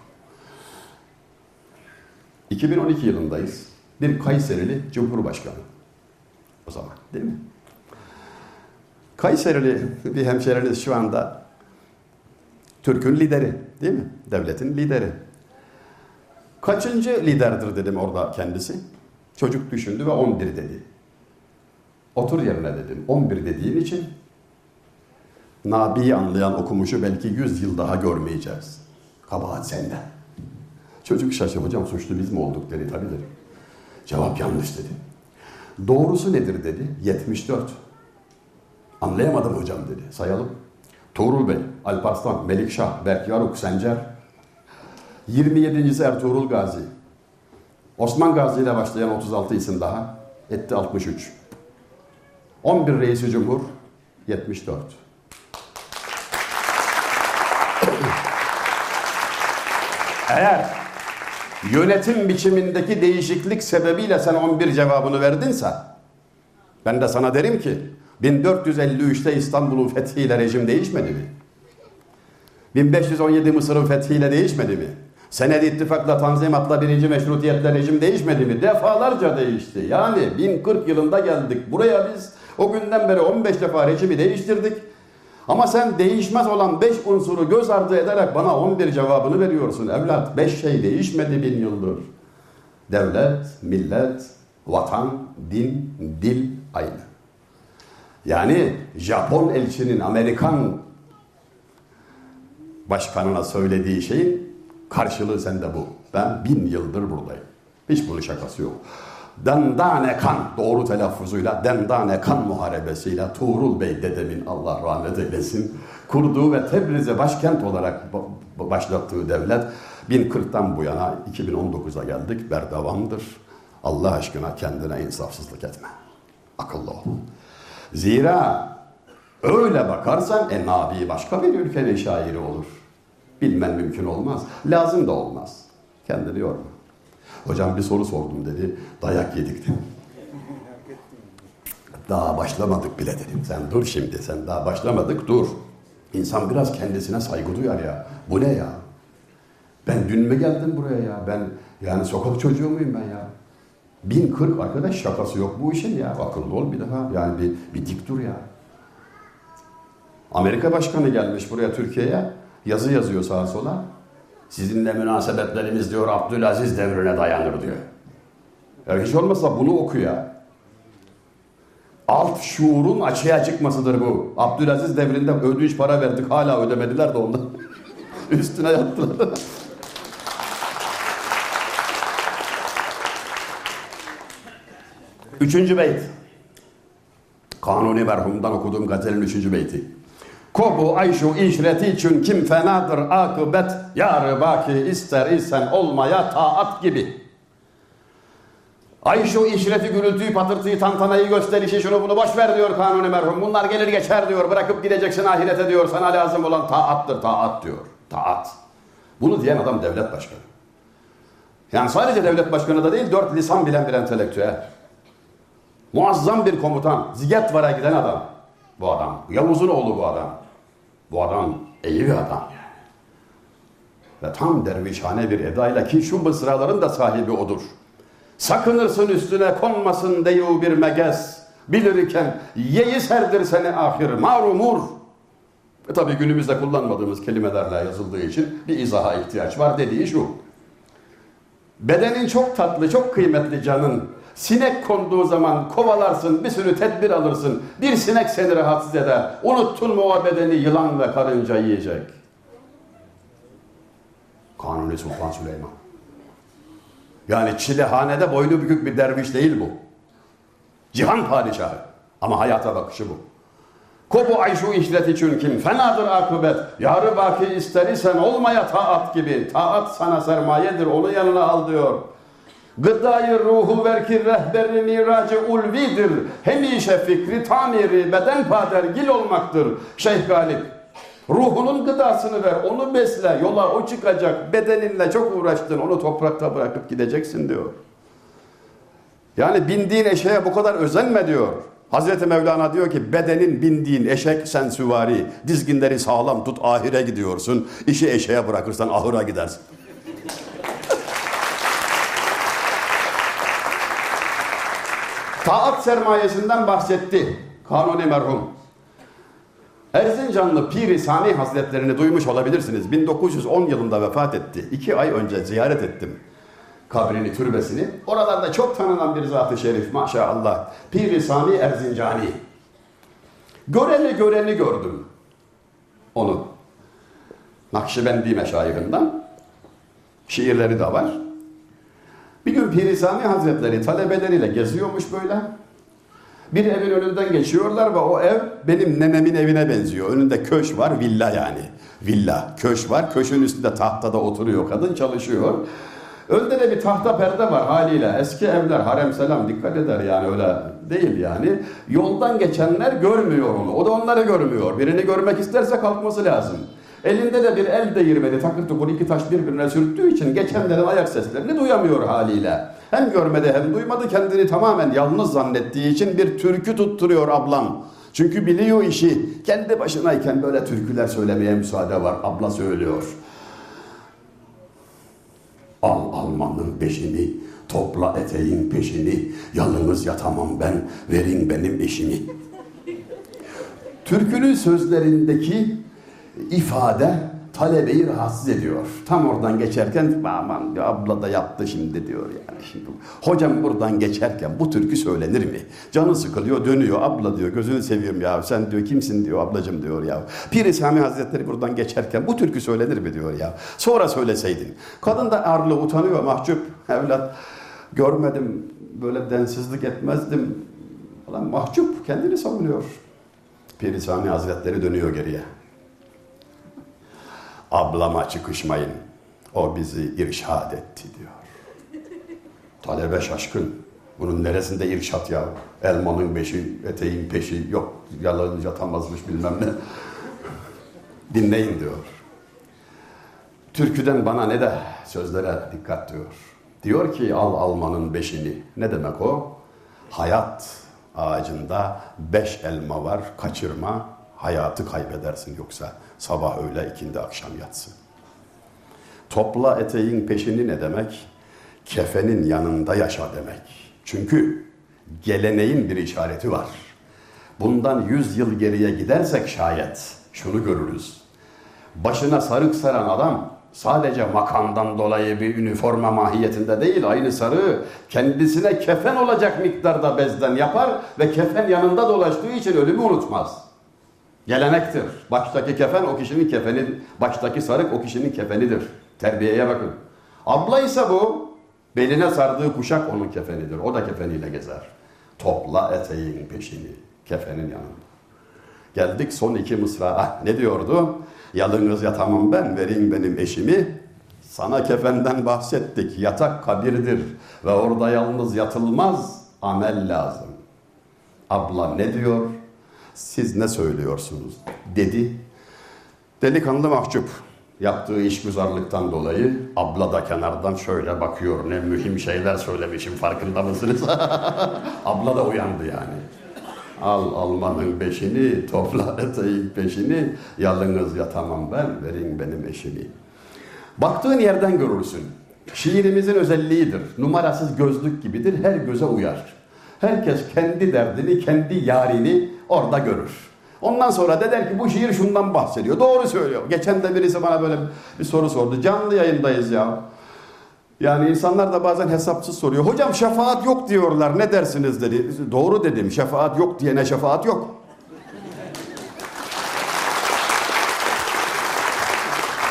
2012 yılındayız. Bir Kayserili Cumhurbaşkanı. O zaman değil mi? Kayserili bir hemşeriniz şu anda Türk'ün lideri değil mi? Devletin lideri. Kaçıncı liderdir dedim orada kendisi. Çocuk düşündü ve 11 dedi. Otur yerine dedim. 11 dediğin için Nabi'yi anlayan okumuşu belki 100 yıl daha görmeyeceğiz. Kabahat sende. Çocuk şaşırdı. Hocam suçlu biz mi olduk dedi. Tabii dedi. Cevap yanlış dedi. Doğrusu nedir dedi. 74. Anlayamadım hocam dedi. Sayalım. Tuğrul Bey, Alparslan, Melikşah, Berk Yaruk, Sencer. 27. Ertuğrul Gazi. Osman Gazi ile başlayan 36 isim daha. Etti 63. 11 reisi cumhur 74. Eğer yönetim biçimindeki değişiklik sebebiyle sen 11 cevabını verdinse ben de sana derim ki 1453'te İstanbul'un fethiyle rejim değişmedi mi? 1517 Mısır'ın fethiyle değişmedi mi? Senedi ittifakla, tanzimatla, birinci meşrutiyetle rejim değişmedi mi? Defalarca değişti. Yani 1040 yılında geldik. Buraya biz o günden beri 15 defa rejimi değiştirdik. Ama sen değişmez olan 5 unsuru göz ardı ederek bana 11 cevabını veriyorsun. Evlat 5 şey değişmedi bin yıldır. Devlet, millet, vatan, din, dil aynı. Yani Japon elçinin Amerikan başkanına söylediği şeyin karşılığı sende bu. Ben bin yıldır buradayım. Hiç bunun şakası yok. Dendane kan doğru telaffuzuyla Dendane kan muharebesiyle Tuğrul Bey dedemin Allah rahmet eylesin kurduğu ve Tebriz'e başkent olarak başlattığı devlet 1040'tan bu yana 2019'a geldik berdavamdır. Allah aşkına kendine insafsızlık etme. Akıllı ol. Zira öyle bakarsan en Nabi başka bir ülkenin şairi olur. Bilmen mümkün olmaz. Lazım da olmaz. Kendini yorma. Hocam bir soru sordum dedi. Dayak yedik dedim. Daha başlamadık bile dedim. Sen dur şimdi. Sen daha başlamadık dur. İnsan biraz kendisine saygı duyar ya. Bu ne ya? Ben dün mü geldim buraya ya? Ben yani sokak çocuğu muyum ben ya? 1040 arkadaş şakası yok bu işin ya. Akıllı ol bir daha. Yani bir, bir dik dur ya. Amerika Başkanı gelmiş buraya Türkiye'ye. Yazı yazıyor sağa sola. Sizinle münasebetlerimiz diyor Abdülaziz devrine dayanır diyor. Ya hiç olmazsa bunu oku ya. Alt şuurun açığa çıkmasıdır bu. Abdülaziz devrinde ödünç para verdik hala ödemediler de ondan. Üstüne yattılar. Üçüncü beyt. Kanuni merhumdan okuduğum gazelin üçüncü beyti. Kobu ayşu işreti için kim fenadır akıbet yarı baki ister isen olmaya taat gibi. Ayşu işreti gürültüyü patırtıyı tantanayı gösterişi şunu bunu boş ver diyor kanuni merhum. Bunlar gelir geçer diyor bırakıp gideceksin ahirete diyor sana lazım olan taattır taat diyor. Taat. Bunu diyen adam devlet başkanı. Yani sadece devlet başkanı da değil dört lisan bilen bir entelektüel. Muazzam bir komutan. Zigetvar'a giden adam. Bu adam. Yavuz'un oğlu bu adam. Bu adam iyi bir adam yani. Ve tam dervişhane bir edayla ki şu mısraların da sahibi odur. Sakınırsın üstüne konmasın deyu bir megez. Bilirken yeyi serdir seni ahir marumur. E tabi günümüzde kullanmadığımız kelimelerle yazıldığı için bir izaha ihtiyaç var dediği şu. Bedenin çok tatlı, çok kıymetli canın. Sinek konduğu zaman kovalarsın, bir sürü tedbir alırsın. Bir sinek seni rahatsız eder. Unuttun mu o bedeni yılan ve karınca yiyecek. Kanuni Sultan Süleyman. Yani çilehanede boynu bükük bir derviş değil bu. Cihan padişahı. Ama hayata bakışı bu. Kobu ayşu işlet için kim fenadır akıbet. Yarı baki ister isen olmaya taat gibi. Taat sana sermayedir onu yanına al diyor. Gıdayı ruhu verki rehberi miracı ulvidir. Hemişe fikri tamiri beden padergil olmaktır. Şeyh Galip. Ruhunun gıdasını ver, onu besle, yola o çıkacak, bedeninle çok uğraştın, onu toprakta bırakıp gideceksin diyor. Yani bindiğin eşeğe bu kadar özenme diyor. Hazreti Mevlana diyor ki bedenin bindiğin eşek sen süvari. Dizginleri sağlam tut ahire gidiyorsun. İşi eşeğe bırakırsan ahıra gidersin. Taat sermayesinden bahsetti Kanuni merhum. Erzincanlı Piri Sami Hazretlerini duymuş olabilirsiniz. 1910 yılında vefat etti. İki ay önce ziyaret ettim kabrini, türbesini. Oralarda çok tanınan bir zat-ı şerif maşallah. Piri Sami Erzincani. Göreni göreni gördüm. Onu. Nakşibendi meşayihinden. Şiirleri de var. Bir gün Piri Sami Hazretleri talebeleriyle geziyormuş böyle. Bir evin önünden geçiyorlar ve o ev benim nenemin evine benziyor. Önünde köş var, villa yani. Villa, köş var. Köşün üstünde tahtada oturuyor kadın çalışıyor. Önde de bir tahta perde var haliyle. Eski evler harem selam dikkat eder yani öyle değil yani. Yoldan geçenler görmüyor onu. O da onları görmüyor. Birini görmek isterse kalkması lazım. Elinde de bir el değirmeni takır tukur iki taş birbirine sürttüğü için geçenlerin ayak seslerini duyamıyor haliyle. Hem görmedi hem duymadı kendini tamamen yalnız zannettiği için bir türkü tutturuyor ablam. Çünkü biliyor işi. Kendi başınayken böyle türküler söylemeye müsaade var. Abla söylüyor. Al almanın peşini, topla eteğin peşini, yalnız yatamam ben, verin benim eşimi. Türkünün sözlerindeki ifade talebeyi rahatsız ediyor. Tam oradan geçerken aman abla da yaptı şimdi diyor yani. Şimdi, hocam buradan geçerken bu türkü söylenir mi? Canı sıkılıyor dönüyor abla diyor gözünü seviyorum ya sen diyor kimsin diyor ablacım diyor ya. Pir Sami Hazretleri buradan geçerken bu türkü söylenir mi diyor ya. Sonra söyleseydin. Kadın da arlı utanıyor mahcup evlat görmedim böyle densizlik etmezdim. Falan mahcup kendini savunuyor. Pir Sami Hazretleri dönüyor geriye. Ablama çıkışmayın. O bizi irşad etti diyor. Talebe şaşkın. Bunun neresinde irşat ya? Elmanın beşi, eteğin peşi, yok yalanı yatamazmış bilmem ne. Dinleyin diyor. Türküden bana ne de sözlere dikkat diyor. Diyor ki al almanın beşini. Ne demek o? Hayat ağacında beş elma var kaçırma hayatı kaybedersin yoksa sabah öğle ikindi akşam yatsın. Topla eteğin peşini ne demek? Kefenin yanında yaşa demek. Çünkü geleneğin bir işareti var. Bundan yüz yıl geriye gidersek şayet şunu görürüz. Başına sarık saran adam sadece makamdan dolayı bir üniforma mahiyetinde değil, aynı sarığı kendisine kefen olacak miktarda bezden yapar ve kefen yanında dolaştığı için ölümü unutmaz. Gelenektir. Baştaki kefen o kişinin kefeni, baştaki sarık o kişinin kefenidir. Terbiyeye bakın. Abla ise bu, beline sardığı kuşak onun kefenidir. O da kefeniyle gezer. Topla eteğin peşini, kefenin yanında. Geldik son iki mısra. Ne diyordu? Yalınız yatamam ben, verin benim eşimi. Sana kefenden bahsettik. Yatak kabirdir ve orada yalnız yatılmaz, amel lazım. Abla ne diyor? Siz ne söylüyorsunuz? Dedi. Delikanlı mahcup. Yaptığı işgüzarlıktan dolayı abla da kenardan şöyle bakıyor. Ne mühim şeyler söylemişim farkında mısınız? abla da uyandı yani. Al almanın beşini, topla eteğin peşini, yalnız yatamam ben, verin benim eşimi. Baktığın yerden görürsün. Şiirimizin özelliğidir. Numarasız gözlük gibidir, her göze uyar. Herkes kendi derdini, kendi yarini orada görür. Ondan sonra da der ki bu şiir şundan bahsediyor. Doğru söylüyor. Geçen de birisi bana böyle bir soru sordu. Canlı yayındayız ya. Yani insanlar da bazen hesapsız soruyor. Hocam şefaat yok diyorlar. Ne dersiniz dedi. Doğru dedim. Şefaat yok diyene şefaat yok.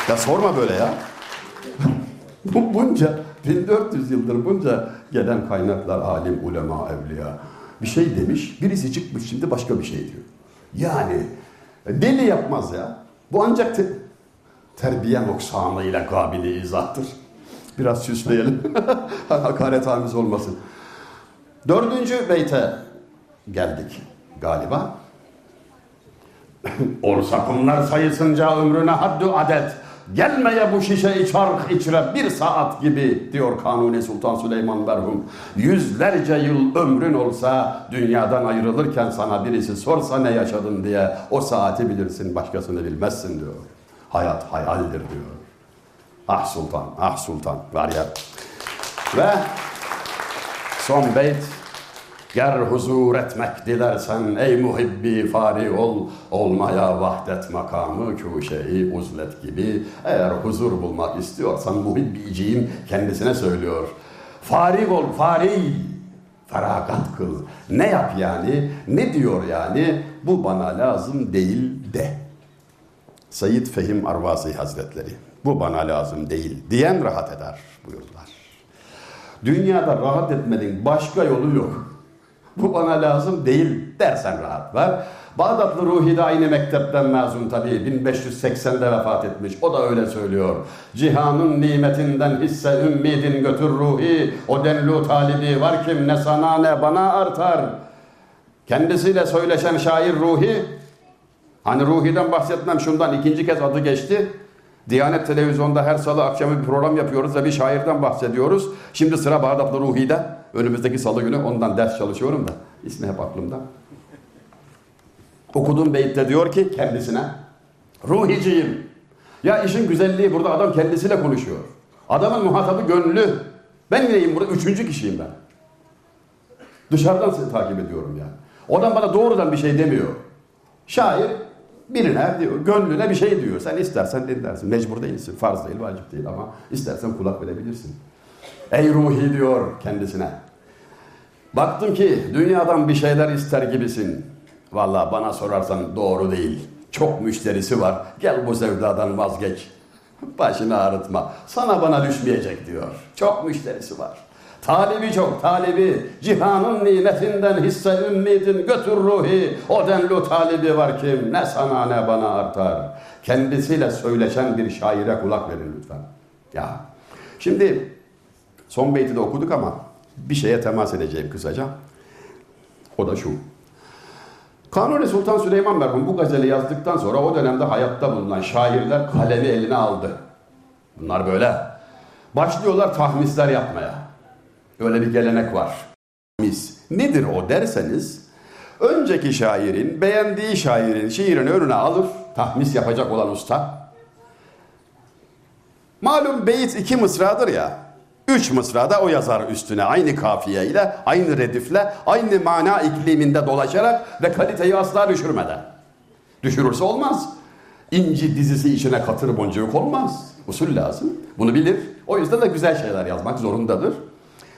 Ya sorma böyle ya. Bu bunca 1400 yıldır bunca gelen kaynaklar alim, ulema, evliya bir şey demiş. Birisi çıkmış şimdi başka bir şey diyor. Yani deli yapmaz ya. Bu ancak te terbiye noksanıyla kabili izahtır. Biraz süsleyelim. Hakaret hamiz olmasın. Dördüncü beyte geldik galiba. Orsakımlar sayısınca ömrüne haddu adet. Gelmeye bu şişe çark içre bir saat gibi diyor Kanuni Sultan Süleyman merhum. Yüzlerce yıl ömrün olsa dünyadan ayrılırken sana birisi sorsa ne yaşadın diye o saati bilirsin başkasını bilmezsin diyor. Hayat hayaldir diyor. Ah sultan, ah sultan var ya. Ve son beyt Ger huzur etmek dilersen ey muhibbi fari ol. Olmaya vahdet makamı kuşeyi uzlet gibi. Eğer huzur bulmak istiyorsan muhibbiciğim kendisine söylüyor. Farig ol fari Feragat kıl. Ne yap yani ne diyor yani? Bu bana lazım değil de. Said Fehim Arvazi Hazretleri Bu bana lazım değil diyen rahat eder buyurdular. Dünyada rahat etmenin başka yolu yok. Bu bana lazım değil dersen rahat var. Bağdatlı Ruhi de aynı mektepten mezun tabii. 1580'de vefat etmiş. O da öyle söylüyor. Cihanın nimetinden hisse ümmidin götür ruhi. O denlu talibi var kim ne sana ne bana artar. Kendisiyle söyleşen şair Ruhi. Hani Ruhi'den bahsetmem şundan ikinci kez adı geçti. Diyanet Televizyon'da her salı akşamı bir program yapıyoruz ve bir şairden bahsediyoruz. Şimdi sıra Bağdatlı Ruhi'de. Önümüzdeki salı günü ondan ders çalışıyorum da. İsmi hep aklımda. Okuduğum beyitte diyor ki kendisine Ruhiciyim. Ya işin güzelliği burada adam kendisiyle konuşuyor. Adamın muhatabı gönlü. Ben neyim burada? Üçüncü kişiyim ben. Dışarıdan seni takip ediyorum yani. O adam bana doğrudan bir şey demiyor. Şair birine diyor, gönlüne bir şey diyor. Sen istersen dinlersin. Mecbur değilsin. Farz değil, vacip değil ama istersen kulak verebilirsin. Ey ruhi diyor kendisine. Baktım ki dünyadan bir şeyler ister gibisin. Vallahi bana sorarsan doğru değil. Çok müşterisi var. Gel bu sevdadan vazgeç. Başını ağrıtma. Sana bana düşmeyecek diyor. Çok müşterisi var. Talibi çok talibi. Cihanın nimetinden hisse ümmidin götür ruhi. O denli talibi var kim? Ne sana ne bana artar. Kendisiyle söyleşen bir şaire kulak verin lütfen. Ya. Şimdi son beyti de okuduk ama bir şeye temas edeceğim kısaca. O da şu. Kanuni Sultan Süleyman merhum bu gazeli yazdıktan sonra o dönemde hayatta bulunan şairler kalemi eline aldı. Bunlar böyle. Başlıyorlar tahmisler yapmaya. Öyle bir gelenek var. Tahmis. Nedir o derseniz, önceki şairin, beğendiği şairin şiirini önüne alır, tahmis yapacak olan usta. Malum beyit iki mısradır ya. Üç mısrada o yazar üstüne aynı kafiye ile, aynı redifle, aynı mana ikliminde dolaşarak ve kaliteyi asla düşürmeden. Düşürürse olmaz. İnci dizisi içine katır boncuk olmaz. Usul lazım. Bunu bilir. O yüzden de güzel şeyler yazmak zorundadır.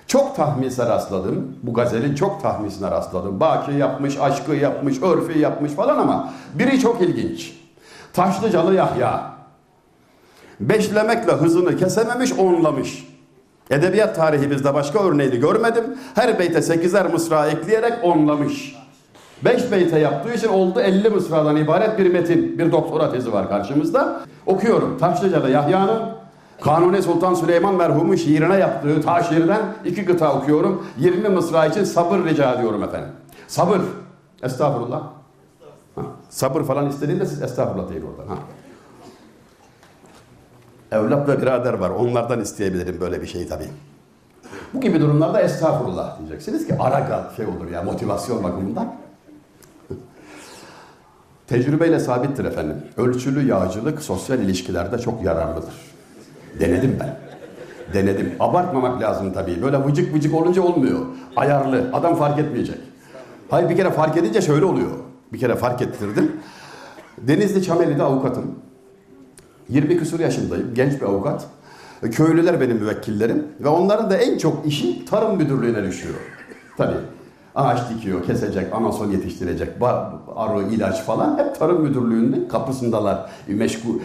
Çok tahmise rastladım. Bu gazelin çok tahmisine rastladım. Baki yapmış, aşkı yapmış, örfü yapmış falan ama biri çok ilginç. Taşlıcalı Yahya. Beşlemekle hızını kesememiş, onlamış. Edebiyat tarihimizde başka örneğini görmedim. Her beyte sekizer mısra ekleyerek onlamış. Beş beyte yaptığı için oldu 50 mısradan ibaret bir metin. Bir doktora tezi var karşımızda. Okuyorum. Taşlıcalı Yahya'nın Kanuni Sultan Süleyman merhumu şiirine yaptığı ta şiirden iki kıta okuyorum. 20 mısra için sabır rica ediyorum efendim. Sabır. Estağfurullah. Ha. Sabır falan istediğinde siz estağfurullah deyin oradan. Ha. Evlat ve birader var. Onlardan isteyebilirim böyle bir şey tabii. Bu gibi durumlarda estağfurullah diyeceksiniz ki ara şey olur ya motivasyon bakımından. Tecrübeyle sabittir efendim. Ölçülü yağcılık sosyal ilişkilerde çok yararlıdır. Denedim ben. Denedim. Abartmamak lazım tabii. Böyle vıcık vıcık olunca olmuyor. Ayarlı. Adam fark etmeyecek. Hayır bir kere fark edince şöyle oluyor. Bir kere fark ettirdim. Denizli Çameli'de avukatım. 20 küsur yaşındayım. Genç bir avukat. Köylüler benim müvekkillerim. Ve onların da en çok işi tarım müdürlüğüne düşüyor. Tabii. Ağaç dikiyor, kesecek, anason yetiştirecek, arı, ilaç falan hep tarım müdürlüğünün kapısındalar meşgul.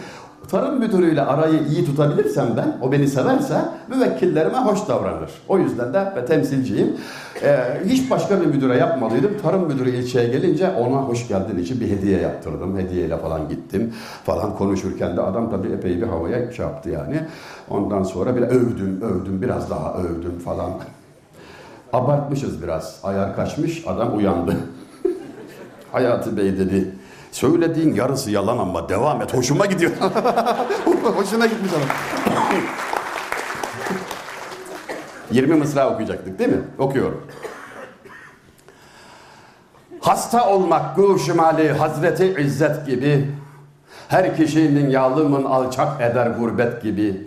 Tarım müdürüyle arayı iyi tutabilirsem ben, o beni severse müvekkillerime hoş davranır. O yüzden de ve temsilciyim. Ee, hiç başka bir müdüre yapmadıydım. Tarım müdürü ilçeye gelince ona hoş geldin için bir hediye yaptırdım. Hediyeyle falan gittim falan konuşurken de adam tabii epey bir havaya şey yaptı yani. Ondan sonra bir övdüm, övdüm, biraz daha övdüm falan. Abartmışız biraz. Ayar kaçmış, adam uyandı. Hayati Bey dedi, Söylediğin yarısı yalan ama devam et. Hoşuma gidiyor. Hoşuna gitmiş adam. 20 mısra okuyacaktık değil mi? Okuyorum. Hasta olmak gül şimali Hazreti İzzet gibi Her kişinin yalımın alçak eder gurbet gibi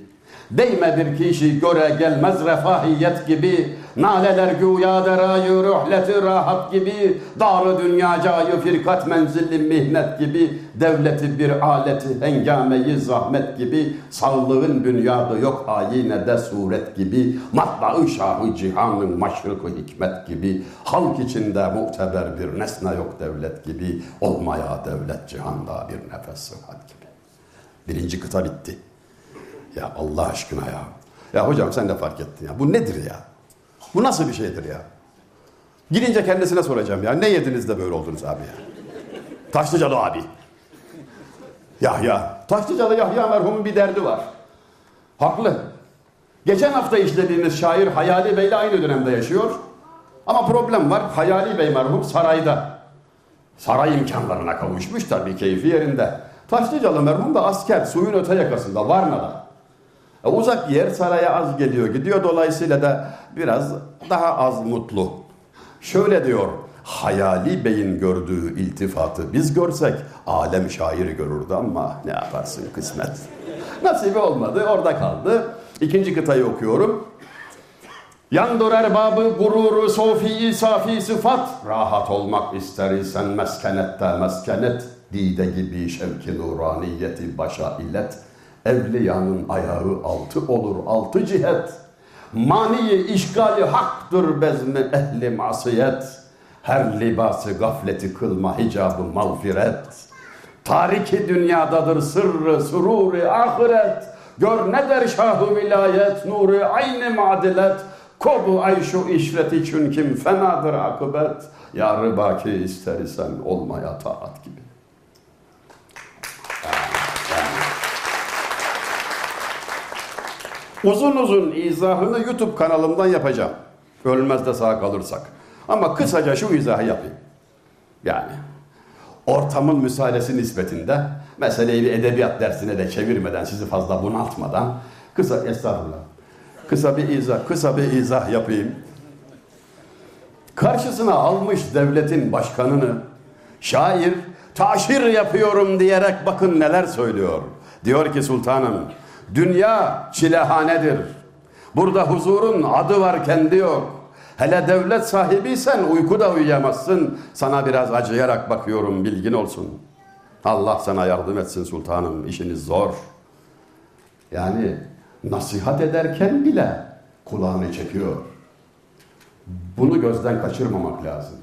Değme bir kişi göre gelmez refahiyet gibi Naleler güya derayı ruhleti rahat gibi Darı dünya cayı firkat menzilli mihnet gibi Devleti bir aleti hengameyi zahmet gibi Sağlığın dünyada yok ayine de suret gibi Matbaı şahı cihanın maşrıkı hikmet gibi Halk içinde muteber bir nesne yok devlet gibi Olmaya devlet cihanda bir nefes sıhhat gibi Birinci kıta bitti. Ya Allah aşkına ya. Ya hocam sen de fark ettin ya. Bu nedir ya? Bu nasıl bir şeydir ya? Gidince kendisine soracağım ya. Ne yediniz de böyle oldunuz abi ya? Taşlıcalı abi. Yahya. Taşlıcalı Yahya merhumun bir derdi var. Haklı. Geçen hafta işlediğiniz şair Hayali Bey ile aynı dönemde yaşıyor. Ama problem var. Hayali Bey merhum sarayda. Saray imkanlarına kavuşmuş tabii keyfi yerinde. Taşlıcalı merhum da asker suyun öte yakasında Varna'da. E, uzak yer saraya az geliyor gidiyor dolayısıyla da biraz daha az mutlu. Şöyle diyor Hayali Bey'in gördüğü iltifatı biz görsek alem şairi görürdü ama ne yaparsın kısmet. Nasibi olmadı orada kaldı. İkinci kıtayı okuyorum. Yandır erbabı gururu sofi safi sıfat Rahat olmak ister isen meskenette meskenet Dide gibi şevki nuraniyeti başa illet Evliyanın ayağı altı olur altı cihet. Maniyi işgali haktır bezmi ehli masiyet. Her libası gafleti kılma hicabı mağfiret. Tariki dünyadadır sırrı sururi ahiret. Gör ne der şahı vilayet nuru aynı madilet. Kobu ay şu işret için kim fenadır akıbet. Yarı baki ister isen olmaya taat gibi Uzun uzun izahını YouTube kanalımdan yapacağım. Ölmez de sağ kalırsak. Ama kısaca şu izahı yapayım. Yani ortamın müsaadesi nispetinde meseleyi bir edebiyat dersine de çevirmeden sizi fazla bunaltmadan kısa estağfurullah. Kısa bir izah, kısa bir izah yapayım. Karşısına almış devletin başkanını şair taşir yapıyorum diyerek bakın neler söylüyor. Diyor ki sultanım dünya çilehanedir. Burada huzurun adı var kendi yok. Hele devlet sahibiysen uykuda uyuyamazsın. Sana biraz acıyarak bakıyorum bilgin olsun. Allah sana yardım etsin sultanım işiniz zor. Yani nasihat ederken bile kulağını çekiyor. Bunu gözden kaçırmamak lazım.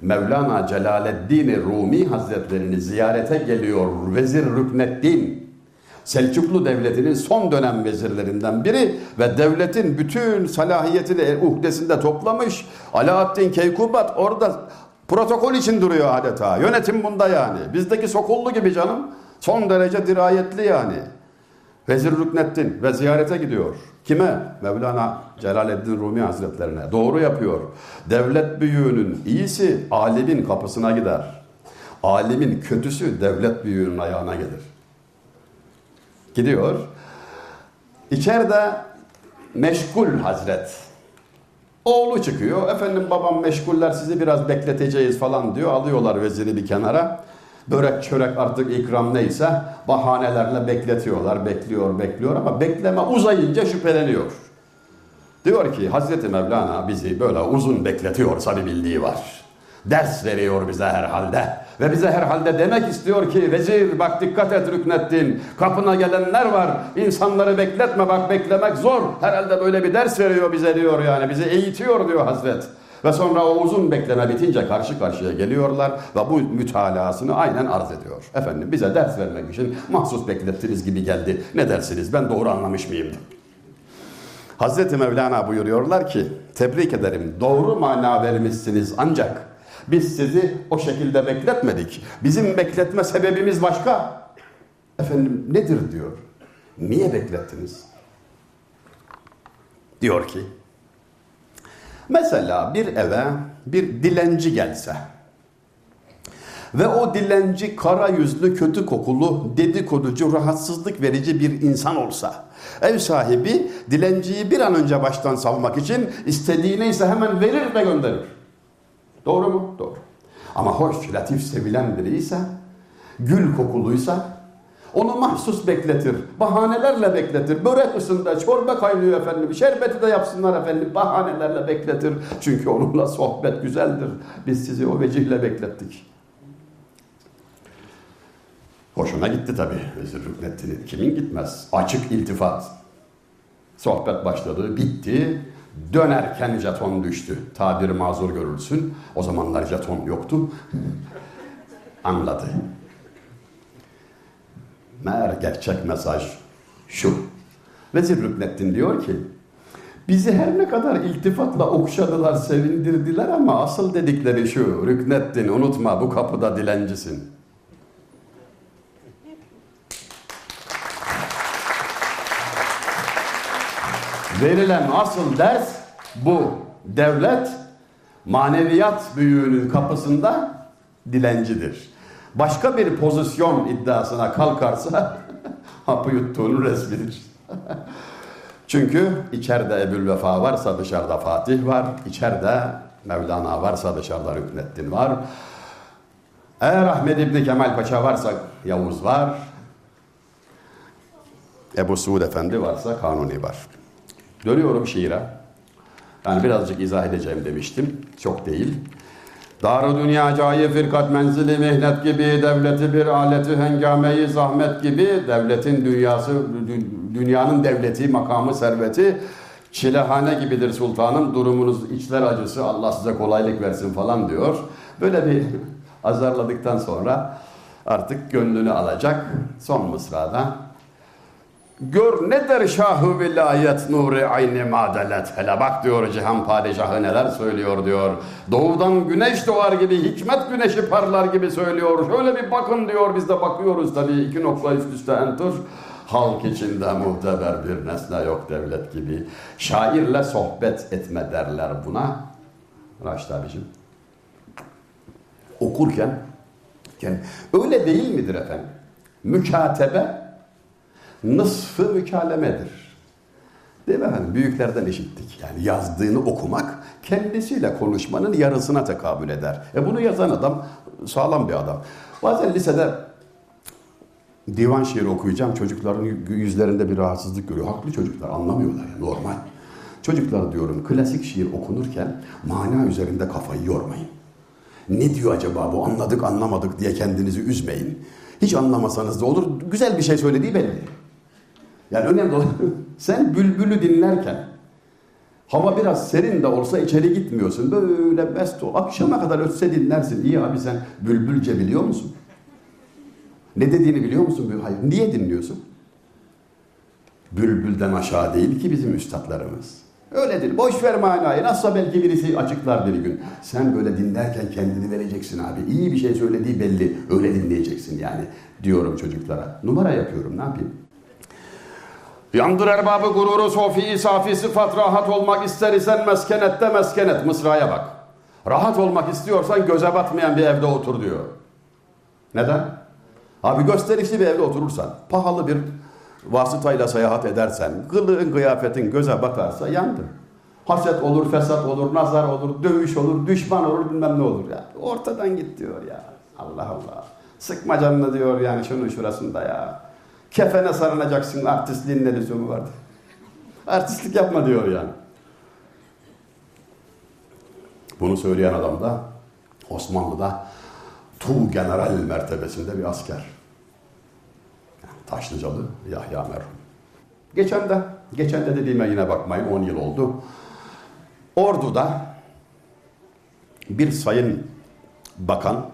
Mevlana Celaleddin Rumi Hazretlerini ziyarete geliyor Vezir Rükneddin. Selçuklu Devleti'nin son dönem vezirlerinden biri ve devletin bütün salahiyetini uhdesinde toplamış. Alaaddin Keykubat orada protokol için duruyor adeta. Yönetim bunda yani. Bizdeki Sokullu gibi canım. Son derece dirayetli yani. Vezir Rükneddin ve ziyarete gidiyor. Kime? Mevlana Celaleddin Rumi Hazretlerine. Doğru yapıyor. Devlet büyüğünün iyisi alimin kapısına gider. Alimin kötüsü devlet büyüğünün ayağına gelir. Gidiyor. İçeride meşgul hazret. Oğlu çıkıyor. Efendim babam meşguller sizi biraz bekleteceğiz falan diyor. Alıyorlar veziri bir kenara. Börek çörek artık ikram neyse bahanelerle bekletiyorlar. Bekliyor bekliyor ama bekleme uzayınca şüpheleniyor. Diyor ki Hazreti Mevlana bizi böyle uzun bekletiyorsa bir bildiği var. Ders veriyor bize herhalde. Ve bize herhalde demek istiyor ki vezir bak dikkat et Rükneddin. Kapına gelenler var. İnsanları bekletme bak beklemek zor. Herhalde böyle bir ders veriyor bize diyor yani. Bizi eğitiyor diyor Hazret. Ve sonra o uzun bekleme bitince karşı karşıya geliyorlar ve bu mütalasını aynen arz ediyor. Efendim bize ders vermek için mahsus beklettiniz gibi geldi. Ne dersiniz ben doğru anlamış mıyım? Hazreti Mevlana buyuruyorlar ki tebrik ederim doğru mana vermişsiniz ancak biz sizi o şekilde bekletmedik. Bizim bekletme sebebimiz başka. Efendim nedir diyor. Niye beklettiniz? Diyor ki Mesela bir eve bir dilenci gelse Ve o dilenci kara yüzlü, kötü kokulu, dedikoducu, rahatsızlık verici bir insan olsa, ev sahibi dilenciyi bir an önce baştan savmak için istediği neyse hemen verir ve gönderir. Doğru mu? Doğru. Ama hoş, latif, sevilen biri gül kokuluysa onu mahsus bekletir. Bahanelerle bekletir. Börek ısında çorba kaynıyor efendim. Şerbeti de yapsınlar efendim. Bahanelerle bekletir. Çünkü onunla sohbet güzeldir. Biz sizi o vecihle beklettik. Hoşuna gitti tabii Vezir Rükneddin'in. Kimin gitmez? Açık iltifat. Sohbet başladı, bitti. Dönerken jeton düştü. Tabiri mazur görülsün. O zamanlar jeton yoktu. Anladı. Meğer gerçek mesaj şu. Vezir Rükneddin diyor ki, bizi her ne kadar iltifatla okşadılar, sevindirdiler ama asıl dedikleri şu, Rükneddin unutma bu kapıda dilencisin. Verilen asıl ders bu. Devlet maneviyat büyüğünün kapısında dilencidir. Başka bir pozisyon iddiasına kalkarsa hapı yuttuğunun resmidir. Çünkü içeride Ebul Vefa varsa dışarıda Fatih var. İçeride Mevlana varsa dışarıda Rükneddin var. Eğer Ahmet İbni Kemal Paşa varsa Yavuz var. Ebu Suud Efendi varsa Kanuni var. Dönüyorum şiire. Yani birazcık izah edeceğim demiştim. Çok değil. Dar-ı dünya cayi firkat menzili mihnet gibi, devleti bir aleti hengameyi zahmet gibi, devletin dünyası, dünyanın devleti, makamı, serveti, çilehane gibidir sultanım, durumunuz içler acısı, Allah size kolaylık versin falan diyor. Böyle bir azarladıktan sonra artık gönlünü alacak son mısrada Gör ne der şahı vilayet nuri ayni madelet. Hele bak diyor cihan padişahı neler söylüyor diyor. Doğudan güneş doğar gibi hikmet güneşi parlar gibi söylüyor. Şöyle bir bakın diyor biz de bakıyoruz tabii iki nokta üst üste entur. Halk içinde muhteber bir nesne yok devlet gibi. Şairle sohbet etme derler buna. Raşit abicim. Okurken yani öyle değil midir efendim? Mükatebe nısfı mükalemedir. Değil mi efendim? Büyüklerden işittik. Yani yazdığını okumak kendisiyle konuşmanın yarısına tekabül eder. E bunu yazan adam sağlam bir adam. Bazen lisede divan şiiri okuyacağım. Çocukların yüzlerinde bir rahatsızlık görüyor. Haklı çocuklar anlamıyorlar ya normal. Çocuklar diyorum klasik şiir okunurken mana üzerinde kafayı yormayın. Ne diyor acaba bu anladık anlamadık diye kendinizi üzmeyin. Hiç anlamasanız da olur. Güzel bir şey söylediği belli. Yani önemli olan sen bülbülü dinlerken hava biraz serin de olsa içeri gitmiyorsun. Böyle mest ol. Akşama kadar ötse dinlersin. İyi abi sen bülbülce biliyor musun? Ne dediğini biliyor musun? Hayır. Niye dinliyorsun? Bülbülden aşağı değil ki bizim üstadlarımız. Öyledir. Boş ver manayı. Nasılsa belki birisi açıklar bir gün. Sen böyle dinlerken kendini vereceksin abi. İyi bir şey söylediği belli. Öyle dinleyeceksin yani. Diyorum çocuklara. Numara yapıyorum. Ne yapayım? Yandır erbabı gururu sofi safi sıfat rahat olmak ister isen meskenette meskenet. Mısraya bak. Rahat olmak istiyorsan göze batmayan bir evde otur diyor. Neden? Abi gösterişli bir evde oturursan, pahalı bir vasıtayla seyahat edersen, kılığın kıyafetin göze batarsa yandın. Haset olur, fesat olur, nazar olur, dövüş olur, düşman olur, bilmem ne olur ya. Ortadan git diyor ya. Allah Allah. Sıkma canını diyor yani şunun şurasında ya. Kefene sarılacaksın artistliğin ne lüzumu vardı. Artistlik yapma diyor yani. Bunu söyleyen adam da Osmanlı'da Tu General mertebesinde bir asker. Taşlıcalı Yahya merhum. Geçen de, geçen de dediğime yine bakmayın 10 yıl oldu. Ordu'da bir sayın bakan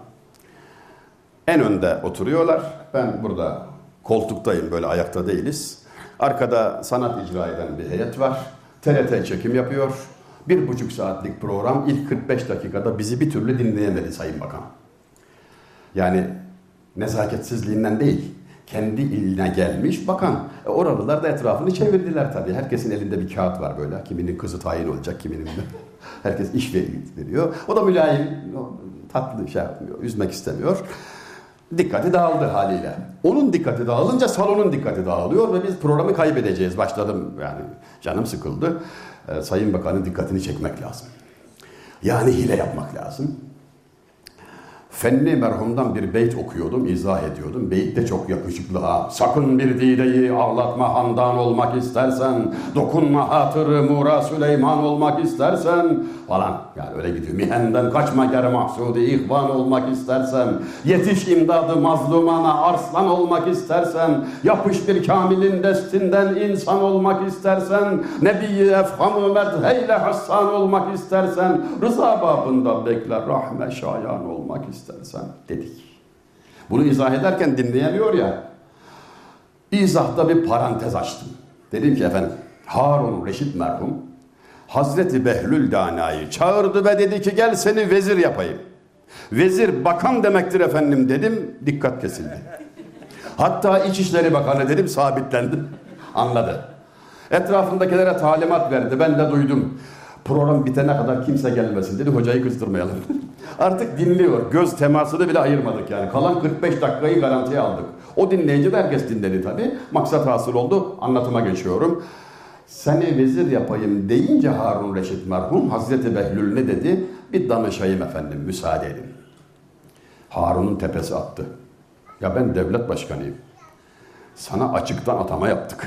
en önde oturuyorlar. Ben burada koltuktayım böyle ayakta değiliz. Arkada sanat icra eden bir heyet var. TRT çekim yapıyor. Bir buçuk saatlik program ilk 45 dakikada bizi bir türlü dinleyemedi Sayın Bakan. Yani nezaketsizliğinden değil, kendi iline gelmiş bakan. E, oralılar da etrafını çevirdiler tabii. Herkesin elinde bir kağıt var böyle. Kiminin kızı tayin olacak, kiminin Herkes iş veriyor. O da mülayim tatlı şey yapmıyor, üzmek istemiyor. Dikkati dağıldı haliyle. Onun dikkati dağılınca salonun dikkati dağılıyor ve biz programı kaybedeceğiz. Başladım yani canım sıkıldı. Ee, Sayın Bakan'ın dikkatini çekmek lazım. Yani hile yapmak lazım. Fenni merhumdan bir beyt okuyordum, izah ediyordum. Beyt de çok yakışıklı ha. Sakın bir dideyi ağlatma handan olmak istersen, dokunma hatırı Mura Süleyman olmak istersen falan. Yani öyle gidiyor. Mihenden kaçma ger mahsudi ihvan olmak istersen, yetiş imdadı mazlumana arslan olmak istersen, yapış bir kamilin destinden insan olmak istersen, Nebi-i efhamı medheyle hassan olmak istersen, rıza babında bekler rahme şayan olmak istersen dedik. Bunu izah ederken dinleyemiyor ya. İzahta bir parantez açtım. Dedim ki efendim Harun Reşit merhum Hazreti Behlül Dana'yı çağırdı ve dedi ki gel seni vezir yapayım. Vezir bakan demektir efendim dedim dikkat kesildi. Hatta İçişleri Bakanı dedim sabitlendim. Anladı. Etrafındakilere talimat verdi. Ben de duydum. Program bitene kadar kimse gelmesin dedi. Hocayı kızdırmayalım. Artık dinliyor. Göz temasını bile ayırmadık yani. Kalan 45 dakikayı garantiye aldık. O dinleyince de herkes dinledi tabii. Maksat hasıl oldu. Anlatıma geçiyorum. Seni vezir yapayım deyince Harun Reşit merhum Hazreti Behlül ne dedi? Bir danışayım efendim müsaade edin. Harun'un tepesi attı. Ya ben devlet başkanıyım. Sana açıktan atama yaptık.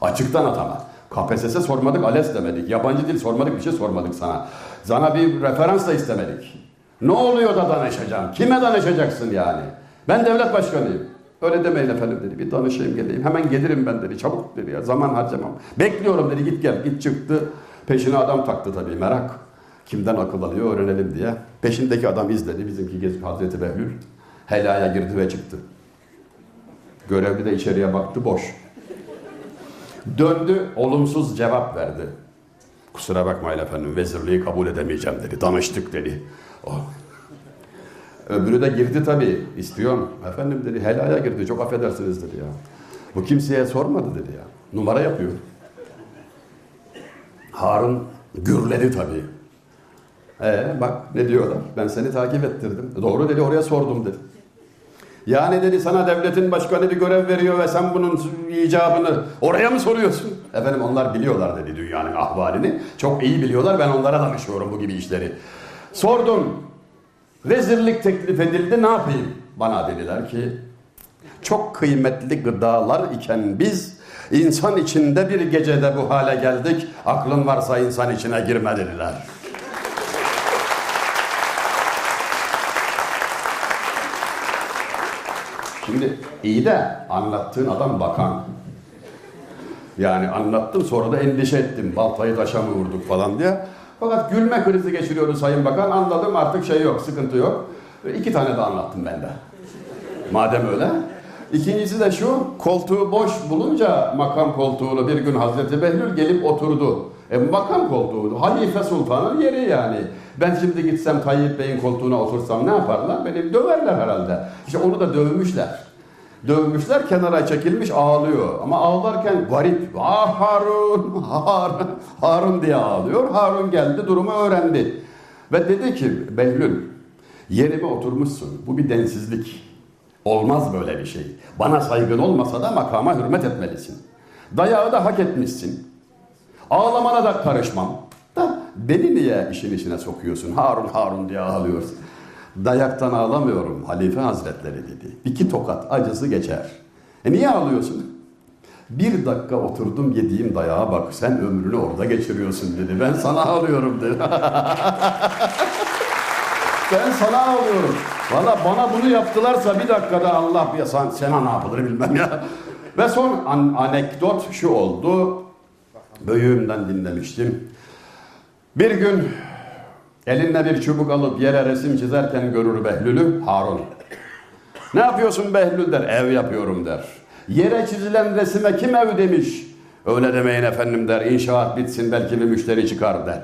Açıktan atama. KPSS sormadık, ALES demedik. Yabancı dil sormadık, bir şey sormadık sana. Sana bir referans da istemedik. Ne oluyor da danışacağım? Kime danışacaksın yani? Ben devlet başkanıyım. Öyle demeyin efendim dedi. Bir danışayım geleyim. Hemen gelirim ben dedi. Çabuk dedi ya. Zaman harcamam. Bekliyorum dedi. Git gel. Git çıktı. Peşine adam taktı tabii. Merak. Kimden akıl alıyor öğrenelim diye. Peşindeki adam izledi. Bizimki gezip Hazreti Behlül. Helaya girdi ve çıktı. Görevli de içeriye baktı. Boş. Döndü, olumsuz cevap verdi. Kusura bakmayın efendim, vezirliği kabul edemeyeceğim dedi. Danıştık dedi. Oh. Öbürü de girdi tabii. İstiyorum. Efendim dedi, helaya girdi. Çok affedersiniz dedi ya. Bu kimseye sormadı dedi ya. Numara yapıyor. Harun gürledi tabii. Ee, bak ne diyorlar. Ben seni takip ettirdim. Doğru dedi, oraya sordum dedi. Yani dedi sana devletin başkanı bir görev veriyor ve sen bunun icabını oraya mı soruyorsun? Efendim onlar biliyorlar dedi dünyanın ahvalini. Çok iyi biliyorlar ben onlara danışıyorum bu gibi işleri. Sordum. Vezirlik teklif edildi ne yapayım? Bana dediler ki çok kıymetli gıdalar iken biz insan içinde bir gecede bu hale geldik. Aklın varsa insan içine girme dediler. Şimdi iyi de anlattığın adam bakan. Yani anlattım sonra da endişe ettim. Baltayı taşa mı vurduk falan diye. Fakat gülme krizi geçiriyordu Sayın Bakan. Anladım artık şey yok, sıkıntı yok. İki tane de anlattım ben de. Madem öyle. İkincisi de şu, koltuğu boş bulunca makam koltuğunu bir gün Hazreti Behlül gelip oturdu. E makam koltuğu, Halife Sultan'ın yeri yani. Ben şimdi gitsem Tayyip Bey'in koltuğuna otursam ne yaparlar? Beni döverler herhalde. İşte onu da dövmüşler. Dövmüşler kenara çekilmiş ağlıyor. Ama ağlarken garip. Ah Harun, Harun, Harun diye ağlıyor. Harun geldi durumu öğrendi. Ve dedi ki Behlül yerime oturmuşsun. Bu bir densizlik. Olmaz böyle bir şey. Bana saygın olmasa da makama hürmet etmelisin. Dayağı da hak etmişsin. Ağlamana da karışmam. Da beni niye işin içine sokuyorsun? Harun Harun diye ağlıyorsun. Dayaktan ağlamıyorum Halife Hazretleri dedi. İki tokat acısı geçer. E niye ağlıyorsun? Bir dakika oturdum yediğim dayağa bak sen ömrünü orada geçiriyorsun dedi. Ben sana ağlıyorum dedi. ben sana ağlıyorum. Valla bana bunu yaptılarsa bir dakikada Allah ya sen, sana ne yapılır bilmem ya. Ve son an, anekdot şu oldu. Büyüğümden dinlemiştim. Bir gün eline bir çubuk alıp yere resim çizerken görür Behlül'ü Harun. Ne yapıyorsun Behlül der. Ev yapıyorum der. Yere çizilen resime kim ev demiş? Öyle demeyin efendim der. İnşaat bitsin belki bir müşteri çıkar der.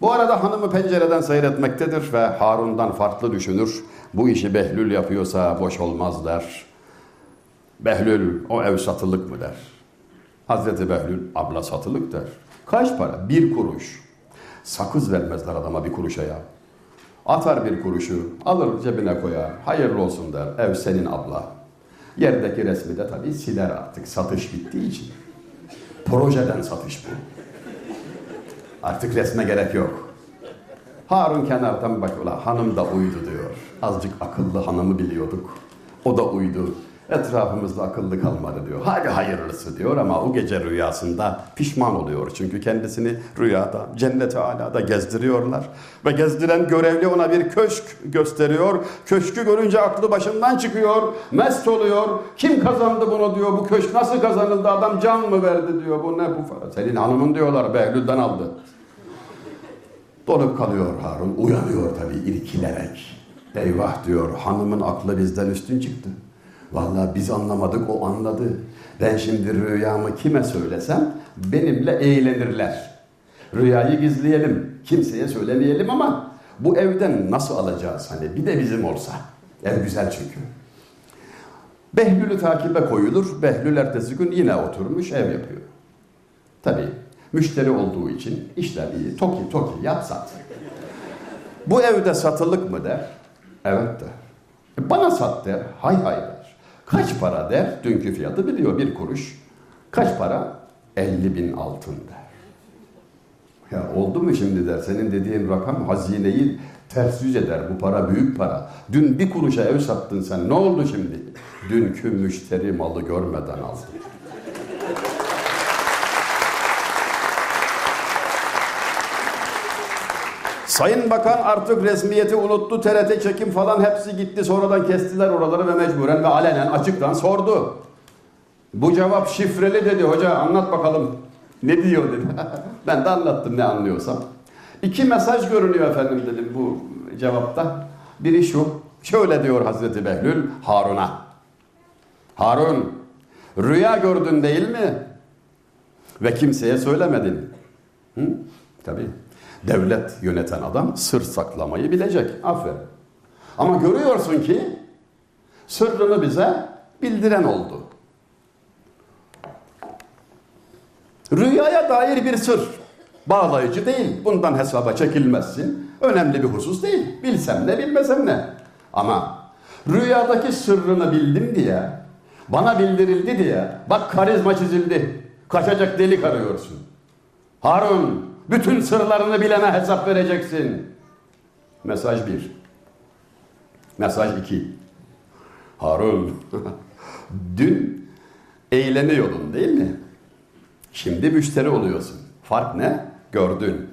Bu arada hanımı pencereden seyretmektedir ve Harun'dan farklı düşünür. Bu işi Behlül yapıyorsa boş olmaz der. Behlül o ev satılık mı der. Hazreti Behlül abla satılık der. Kaç para? Bir kuruş. Sakız vermezler adama bir kuruşa ya. Atar bir kuruşu, alır cebine koyar. Hayırlı olsun der. Ev senin abla. Yerdeki resmi de tabii siler artık satış bittiği için. Projeden satış bu. Artık resme gerek yok. Harun kenardan bak ula hanım da uydu diyor. Azıcık akıllı hanımı biliyorduk. O da uydu. Etrafımızda akıllı kalmadı diyor. Hadi hayırlısı diyor ama o gece rüyasında pişman oluyor. Çünkü kendisini rüyada cennet-i alada gezdiriyorlar. Ve gezdiren görevli ona bir köşk gösteriyor. Köşkü görünce aklı başından çıkıyor. Mest oluyor. Kim kazandı bunu diyor. Bu köşk nasıl kazanıldı adam can mı verdi diyor. Bu ne bu? Senin hanımın diyorlar Behlül'den aldı. Donup kalıyor Harun. Uyanıyor tabii irkilerek. Eyvah diyor hanımın aklı bizden üstün çıktı. Vallahi biz anlamadık o anladı. Ben şimdi rüyamı kime söylesem benimle eğlenirler. Rüyayı gizleyelim. Kimseye söylemeyelim ama bu evden nasıl alacağız hani bir de bizim olsa. Ev güzel çünkü. Behlül'ü takibe koyulur. Behlül ertesi gün yine oturmuş ev yapıyor. Tabii müşteri olduğu için işler iyi. Toki toki yap sat. Bu evde satılık mı der? Evet der. E bana sat der. Hay hay der. Kaç para der? Dünkü fiyatı biliyor bir kuruş. Kaç para? 50 bin altın der. Ya oldu mu şimdi der. Senin dediğin rakam hazineyi ters yüz eder. Bu para büyük para. Dün bir kuruşa ev sattın sen. Ne oldu şimdi? Dünkü müşteri malı görmeden aldı. Sayın Bakan artık resmiyeti unuttu. TRT çekim falan hepsi gitti. Sonradan kestiler oraları ve mecburen ve alenen açıktan sordu. Bu cevap şifreli dedi. Hoca anlat bakalım. Ne diyor dedi. ben de anlattım ne anlıyorsam. İki mesaj görünüyor efendim dedim bu cevapta. Biri şu. Şöyle diyor Hazreti Behlül Harun'a. Harun rüya gördün değil mi? Ve kimseye söylemedin. Hı? Tabii. Devlet yöneten adam sır saklamayı bilecek. Aferin. Ama görüyorsun ki sırrını bize bildiren oldu. Rüyaya dair bir sır. Bağlayıcı değil. Bundan hesaba çekilmezsin. Önemli bir husus değil. Bilsem ne bilmesem ne. Ama rüyadaki sırrını bildim diye, bana bildirildi diye, bak karizma çizildi. Kaçacak delik arıyorsun. Harun, bütün sırlarını bilene hesap vereceksin. Mesaj bir. Mesaj iki. Harun, dün eğleniyordun değil mi? Şimdi müşteri oluyorsun. Fark ne? Gördün.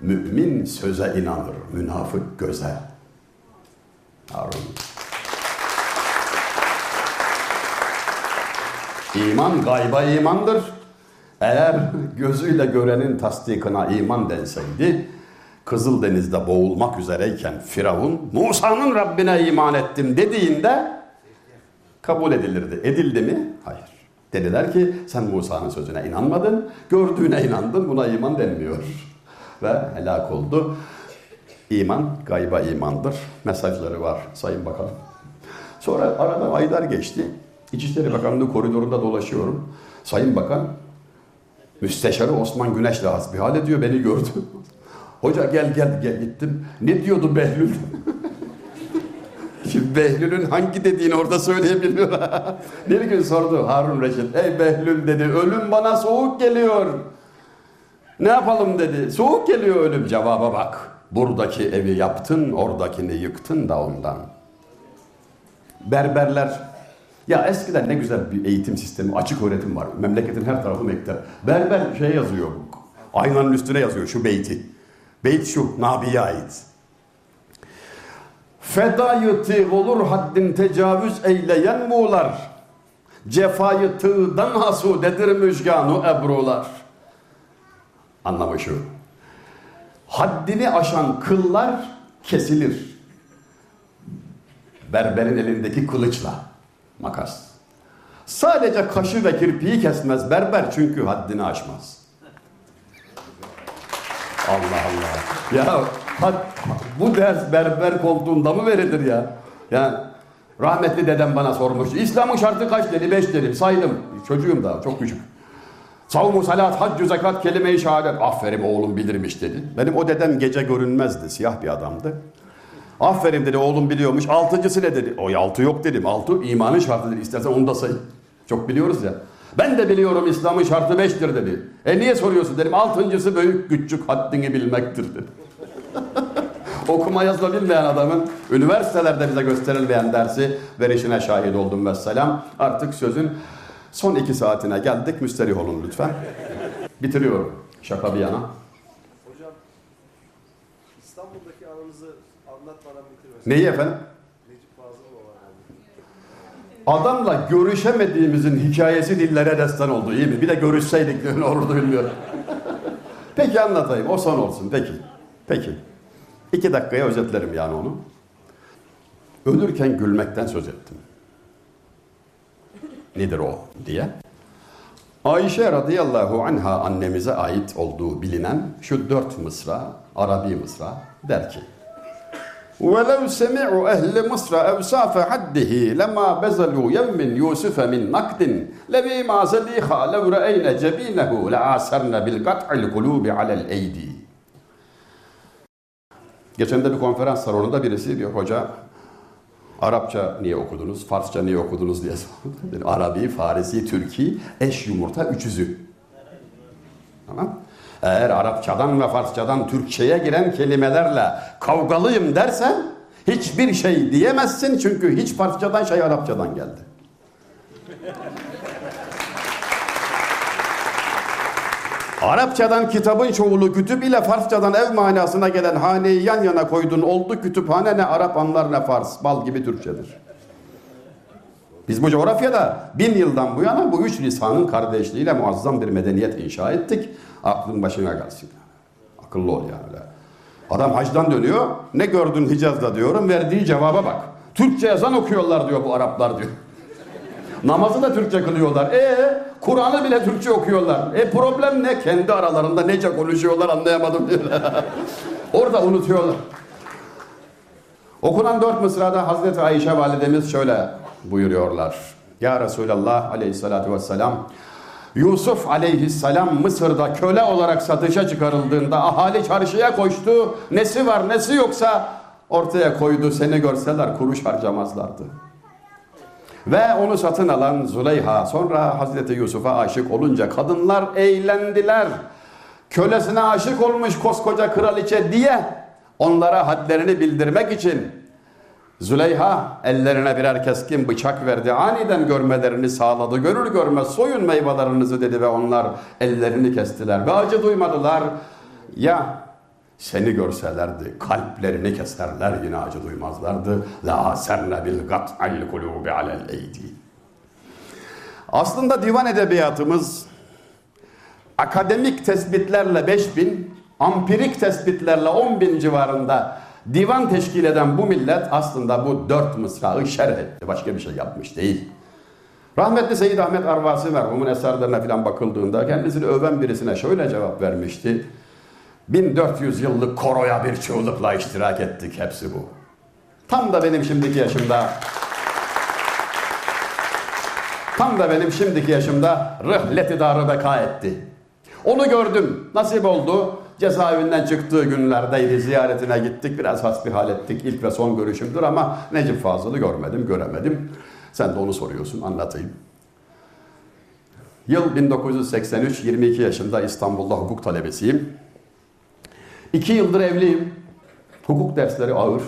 Mümin söze inanır, münafık göze. Harun. İman gayba imandır. Eğer gözüyle görenin tasdikına iman denseydi, Kızıldeniz'de boğulmak üzereyken Firavun, Musa'nın Rabbine iman ettim dediğinde kabul edilirdi. Edildi mi? Hayır. Dediler ki sen Musa'nın sözüne inanmadın, gördüğüne inandın, buna iman denmiyor. Ve helak oldu. İman gayba imandır. Mesajları var Sayın Bakanım. Sonra arada aylar geçti. İçişleri Bakanlığı koridorunda dolaşıyorum. Sayın Bakan Müsteşarı Osman Güneş'le hasbihal ediyor beni gördü. Hoca gel gel gel gittim. Ne diyordu Behlül? Şimdi Behlül'ün hangi dediğini orada söyleyebiliyor. bir gün sordu Harun Reşit. Ey Behlül dedi ölüm bana soğuk geliyor. Ne yapalım dedi. Soğuk geliyor ölüm. Cevaba bak. Buradaki evi yaptın, oradakini yıktın da ondan. Berberler ya eskiden ne güzel bir eğitim sistemi, açık öğretim var. Memleketin her tarafı mektep. Berber şey yazıyor. Aynanın üstüne yazıyor şu beyti. Beyt şu, Nabi'ye ait. Fedayı tığ olur haddin tecavüz eyleyen muğlar. Cefayı tığdan hasudedir müjganu ebrular. Anlamı şu. Haddini aşan kıllar kesilir. Berberin elindeki kılıçla. Makas. Sadece kaşı ve kirpiği kesmez berber çünkü haddini aşmaz. Allah Allah. Ya had, bu ders berber koltuğunda mı verilir ya? Yani rahmetli dedem bana sormuştu. İslam'ın şartı kaç dedi? Beş dedim. Saydım. Çocuğum daha çok küçük. Savmu salat, haccü zekat, kelime-i şehadet. Aferin oğlum bilirmiş dedi. Benim o dedem gece görünmezdi, siyah bir adamdı. Aferin dedi oğlum biliyormuş. Altıncısı ne dedi? O altı yok dedim. Altı imanın şartı dedi. İstersen onu da say. Çok biliyoruz ya. Ben de biliyorum İslam'ın şartı beştir dedi. E niye soruyorsun dedim. Altıncısı büyük küçük haddini bilmektir dedi. Okuma yazma bilmeyen adamın üniversitelerde bize gösterilmeyen dersi verişine şahit oldum vesselam. Artık sözün son iki saatine geldik. Müsterih olun lütfen. Bitiriyorum. Şaka bir yana. Neyi efendim? Adamla görüşemediğimizin hikayesi dillere destan oldu iyi mi? Bir de görüşseydik ne olurdu bilmiyorum. peki anlatayım. O son olsun. Peki. Peki. İki dakikaya özetlerim yani onu. Ölürken gülmekten söz ettim. Nedir o diye. Ayşe radıyallahu anha annemize ait olduğu bilinen şu dört mısra, Arabi mısra der ki وَلَوْ سَمِعُوا أَهْلِ مِصْرَ أَوْسَافَ حَدِّهِ لَمَا بَزَلُوا يَوْمٍ يُوسُفَ مِنْ نَقْدٍ لَبِيمَا زَلِيخَا لَوْ رَأَيْنَ جَبِينَهُ لَعَاسَرْنَ بِالْقَطْعِ الْقُلُوبِ عَلَى الْاَيْدِي Geçen de bir konferans salonunda birisi bir hoca Arapça niye okudunuz, Farsça niye okudunuz diye sordu. Dedim, Arabi, Farisi, Türki, eş yumurta üçüzü. Tamam. Eğer Arapçadan ve Farsçadan Türkçe'ye giren kelimelerle kavgalıyım dersen hiçbir şey diyemezsin çünkü hiç Farsçadan şey Arapçadan geldi. Arapçadan kitabın çoğulu kütüp ile Farsçadan ev manasına gelen haneyi yan yana koydun oldu kütüphane ne Arap anlar ne Fars bal gibi Türkçedir. Biz bu coğrafyada bin yıldan bu yana bu üç lisanın kardeşliğiyle muazzam bir medeniyet inşa ettik. Aklın başına gelsin. Akıllı ol yani. Adam hacdan dönüyor. Ne gördün Hicaz'da diyorum. Verdiği cevaba bak. Türkçe yazan okuyorlar diyor bu Araplar diyor. Namazı da Türkçe kılıyorlar. E Kur'an'ı bile Türkçe okuyorlar. E problem ne? Kendi aralarında nece konuşuyorlar anlayamadım diyor. Orada unutuyorlar. Okunan dört mısrada Hazreti Ayşe validemiz şöyle buyuruyorlar. Ya Resulallah aleyhissalatü vesselam Yusuf aleyhisselam Mısır'da köle olarak satışa çıkarıldığında ahali çarşıya koştu. Nesi var nesi yoksa ortaya koydu. Seni görseler kuruş harcamazlardı. Ve onu satın alan Züleyha sonra Hazreti Yusuf'a aşık olunca kadınlar eğlendiler. Kölesine aşık olmuş koskoca kraliçe diye onlara hadlerini bildirmek için Züleyha ellerine birer keskin bıçak verdi. Aniden görmelerini sağladı. Görür görmez soyun meyvelerinizi dedi ve onlar ellerini kestiler. Ve acı duymadılar. Ya seni görselerdi kalplerini keserler yine acı duymazlardı. La serne bil gat'al kulubi alel eydi. Aslında divan edebiyatımız akademik tespitlerle 5000, ampirik tespitlerle 10 bin civarında divan teşkil eden bu millet aslında bu dört mısrağı şerh etti. Başka bir şey yapmış değil. Rahmetli Seyyid Ahmet Arvasi merhumun eserlerine falan bakıldığında kendisini öven birisine şöyle cevap vermişti. 1400 yıllık koroya bir çığlıkla iştirak ettik hepsi bu. Tam da benim şimdiki yaşımda tam da benim şimdiki yaşımda rıhleti darı beka etti. Onu gördüm. Nasip oldu. Cezaevinden çıktığı günlerdeydi. Ziyaretine gittik. Biraz hasbihal ettik. İlk ve son görüşümdür ama Necip Fazıl'ı görmedim, göremedim. Sen de onu soruyorsun. Anlatayım. Yıl 1983, 22 yaşında İstanbul'da hukuk talebesiyim. İki yıldır evliyim. Hukuk dersleri ağır.